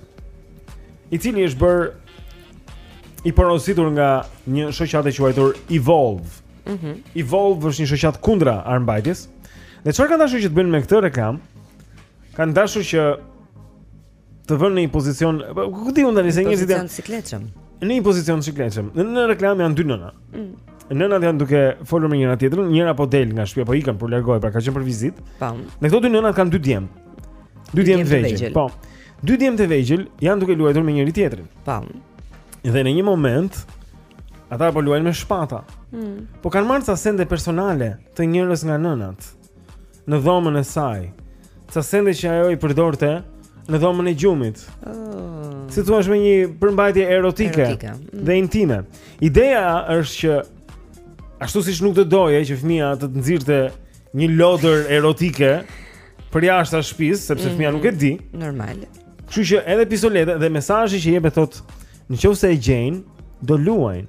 i cili është bërë i porositur nga një shoqatë e quajtur Evolve. Mhm. Mm Evolve është një shoqatë kundra armbajtjes. Dhe çfarë kanë dashur që të bëjnë me këtë reklam? Kanë dashur që të vënë në një pozicion, po, ku di unë tani se njerëzit janë sikletshëm. Në një pozicion të sikletshëm. Në, në reklam janë dy nëna. Mm. Nënat janë duke folur me njëra tjetrën, njëra po del nga shtëpia, po ikën po largohet, pra ka qenë për vizitë. Po. Dhe këto dy nënat kanë dy djem. Dy djem të vegjël. Po. Dy djem të vegjël janë duke luajtur me njëri tjetrin. Po. Dhe në një moment ata po luajnë me shpata. Mm. Po kanë marrë ca sende personale të njërës nga nënat në dhomën e saj. Ca sende që ajo i përdorte në dhomën e gjumit. Oh. Si të thuash me një përmbajtje erotike, erotike. Mm. dhe intime. Ideja është që ashtu siç nuk do doje që fëmia të të nxirrte një lodër erotike përjashta shtëpisë, sepse mm. fëmia nuk e di. Normal. Kështu që edhe pistoleta dhe mesazhi që jepet thotë, në qoftë se e gjejnë, do luajnë.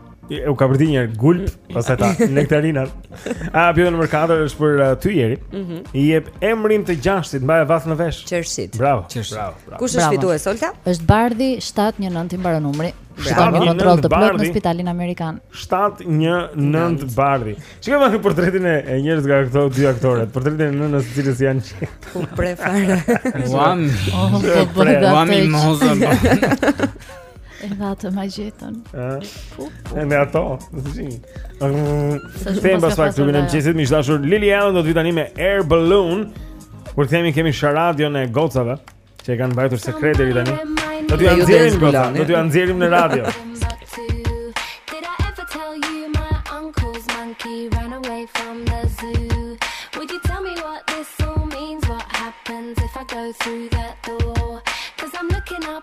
U ka përdi një gulp Pasaj ta nektarina A pyetja numër 4 është për uh, ty Jeri mm -hmm. I jep emrin të gjashtit Mbaje vath në vesh Qershitë Bravo, Qershitë. bravo, bravo. Kush është fituesi sot? Është Bardhi 719 i mbaron numri Fiton një kontrol të plot në spitalin amerikan 719 Bardhi Shikon ma një portretin e njërës nga këto dy aktoret Portretin e nënës të cilës janë që Po për çfarë Uami Uami mozo E dha të ma gjetën E me ato Këtejmë pas pak të gënë me qershitë Miq të dashur Lily Allen do të vijë tani me Air Balloon Kur të kthehemi kemi sharadën e gocave Që e kanë mbajtur sekret deri tani Do t'jua nxjerrim goca Do t'jua nxjerrim në radio Through that door Cause I'm looking up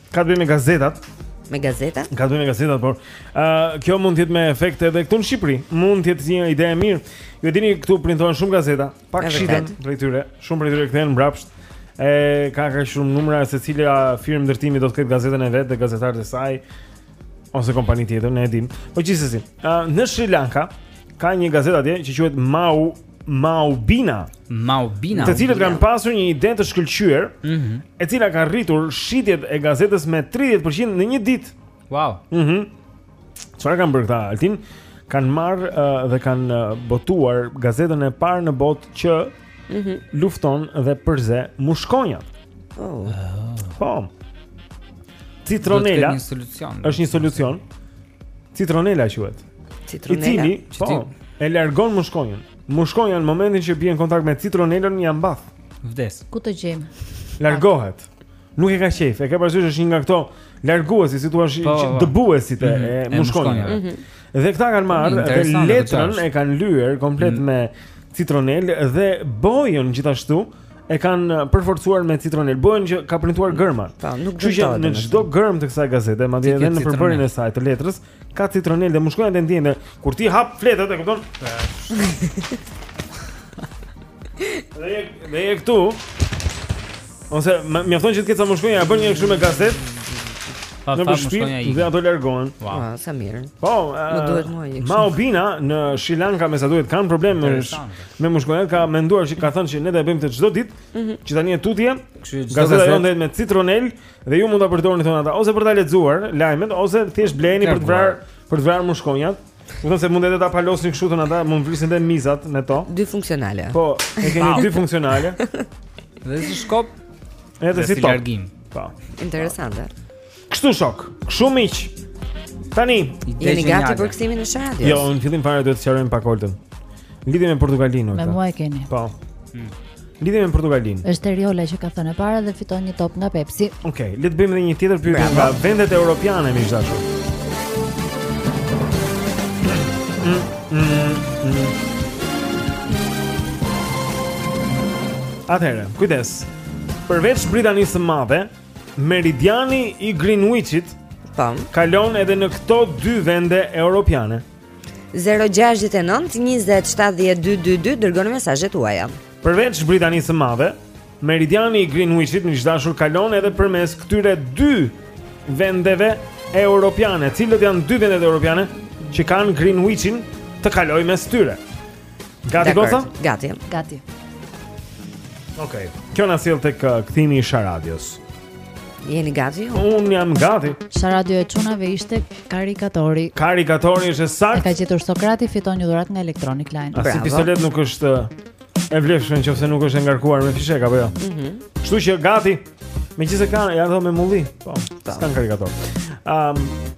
Ka të bëjë me gazetat. Me gazetat? Ka të bëjë me gazetat, por ë uh, kjo mund të jetë me efekt edhe këtu në Shqipëri. Mund të jetë një ide e mirë. Ju e dini këtu printohen shumë gazeta, pak shiten prej tyre, shumë prej tyre kthehen mbrapsht. E ka kaq shumë numra secila firmë ndërtimi do të ketë gazetën e vet dhe gazetarët e saj. ose kompani tjetër, ne e dimë. Po gjithsesi, uh, në Sri Lanka ka një gazetë atje që quhet Mau Maubina. Maubina. Të cilët kanë pasur një ide të shkëlqyer, mm -hmm. e cila ka rritur shitjet e gazetës me 30% në një ditë. Wow. Mhm. Mm Çfarë kanë bërë këta Altin? Kanë marrë uh, dhe kanë botuar gazetën e parë në botë që mm -hmm. lufton dhe përze mushkonjat. Oh. Po. Citronela. Një solucion. Është një solucion. Citronela quhet. Citronela. I cili, po, e largon mushkonjën. Mushkonja në momentin që bie në kontakt me citronelën ia mbath. Vdes. Ku të gjejmë? Largohet. Nuk e ka qejf, e ka parasysh është një nga këto larguesit, si thua, po, po, po. dëbuesit e mhm. mushkonjave. Mhm. Dhe këta kanë marrë dhe letrën e kanë lyer komplet mhm. me citronel dhe bojën gjithashtu e kanë përforcuar me citronel. Bojën që ka printuar gërmat. Po, kështu që në çdo gërmë të kësaj gazete, madje edhe në përbërjen e saj të letrës, Ka citronel dhe mushkonjat e ndjejnë kur ti hap fletët e kupton Dhe ikin Ose mjafton që të ketë ca mushkonja Ia bën një kështu me gazetë nëpër shpi dhe ato largohen wow. wow, Sa mirë Po, uh, Maubina në Sri Lanka me sa duket kanë problem me, me mushkonjat Ka menduar që ka thënë që ne do e bëjmë këtë çdo ditë mm -hmm. Që tani e tutje Gazeta jonë është me citronel Dhe ju mund ta përdorni thonë ata ose për ta lexuar lajmet ose thjesht blini për të vrarë për të vrarë mushkonjat. Do thotë se mund edhe ta palosin kështu thonë ata, mund vrasin edhe mizat me to. Dy funksionale. Po, e keni dy funksionale. Dhe si shkop? Edhe si top. Po. Interesante. Kështu shokë, kështu miq. Tani, jeni gati për kthimin në radio. Jo, në fillim fare duhet të sqarojmë pak Oltën. Lidhje me Portugalinë Olta. Me mua e keni. Po. Hmm. Lidhje me Portugalinë. Është Eriola që ka thënë e para dhe fiton një top nga Pepsi. Okej, okay, le të bëjmë edhe një tjetër pyetje nga vendet europiane miq të dashur. Atëherë, kujdes. Përveç Britanisë së Madhe, meridiani i Greenwichit kalon edhe në këto dy vende europiane. 0-6-9-20-70-2-2-2 Dërgoni mesazhet tuaja Përveç Britanisë së Madhe Meridiani i Greenwichit miq të dashur kalon edhe përmes këtyre dy vendeve europiane Cilat janë dy vendet europiane që kanë Greenwichin të kalojë mes tyre Gati goca? Gati. Gati. Okej. Okay. Kjo na sjell tek uh, kthimi i Sharadios. Jeni gati? Un jam gati. Sharadioja e çunave ishte karikatori. Karikatori është saktë. E ka gjetur Sokrati fiton një dhuratë nga Electronic Line. Bravo. Se pistoleta nuk është e vlefshme nëse nuk është e ngarkuar me fishek apo jo. Mhm. Mm Kështu që gati. Megjithëse kanë, janë dhe me mulli. Po, s'kan karikator. Ehm, um,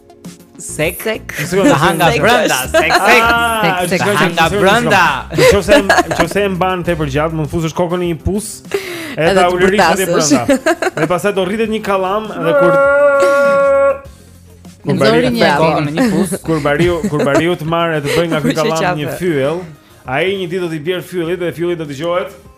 Sek. Sek. Sek. Sek. Hanga brenda. Sek. Sek. Ah, sek. Hanga brenda. Qoftë se, qoftë se e mban tepër gjatë, mund të fusësh kokën në një pus. Edhe ulërish atje brenda. Dhe pastaj do rritet një kallam dhe kur Kur bariu të kokën në një pus, kur bariu, kur bariu ta marrë e të bëjë nga ky kallam një fyell, ai një ditë do t'i bjerë fyllit dhe fylli do të dëgjohet.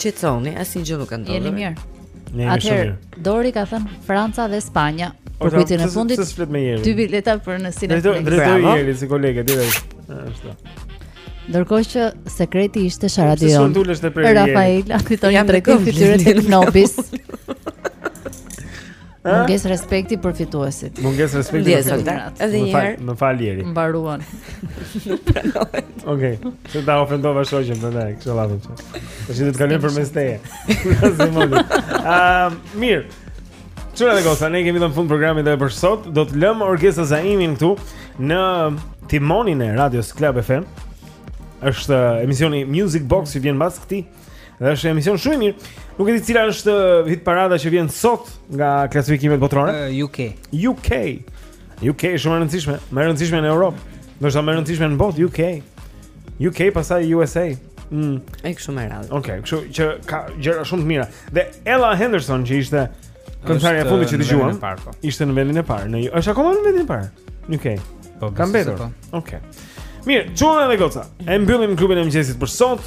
Çi thoni, asnjë gjë nuk ka ndodhur. Jeni mirë. Atëherë Dori ka thënë Franca dhe Spanja. Për kujtën e fundit. Dy bileta për në kinema. Drejtori, drejtori Jeri si kolegë deri. Ashtu. Ndërkohë që sekreti ishte Sharadion. Rafaela fiton një trajtim fytyre te Nobis. Mungesë respekti për fituesit. Mungesë respekti për fituesit. Edhe një herë. Më fal Jeri. Mbaruan. Nuk pranohet. Okej. Se ta ofendova shoqen, prandaj, kështu lavdë. Tash do të kalojmë përmes teje. Zëmoni. Ehm, mirë. Çuna dhe goca, ne jemi në fund të programit edhe për sot. Do të lëmë Orgesta Zaimin këtu në timonin e Radios Club FM. Është emisioni Music Box që vjen pas këtij. Dhe është një emision shumë i mirë. Nuk e di cila është uh, hit parada që vjen sot nga klasifikimet botërore. Uh, UK. UK. UK është shumë e rëndësishme, më e rëndësishme në Europë. Do të thotë më e rëndësishme në botë UK. UK pastaj USA. Mm. E kështu me radhë. Okej, okay, kështu që ka gjëra shumë të mira. Dhe Ella Henderson që ishte këngëtarja e fundit që dëgjuam, po. ishte në vendin e parë. Është akoma në vendin e parë. Në UK. Po, Ka mbetur. Po. Okej. Okay. Mirë, çuna dhe goca. E mbyllim klubin e mëngjesit për sot.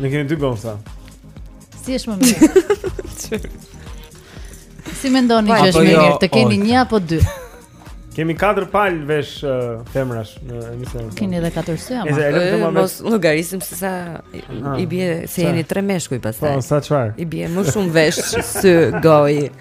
Ne kemi dy goca. Si është më mirë? si mendoni që është më jo, mirë të keni një apo dy? Kemi katër palë vesh uh, femrash në emision. Keni edhe katër sy ama. Edhe të mos llogarisim se sa i bie se jeni tre meshkuj pastaj. Po, sa çfarë? I bie më shumë vesh sy gojë.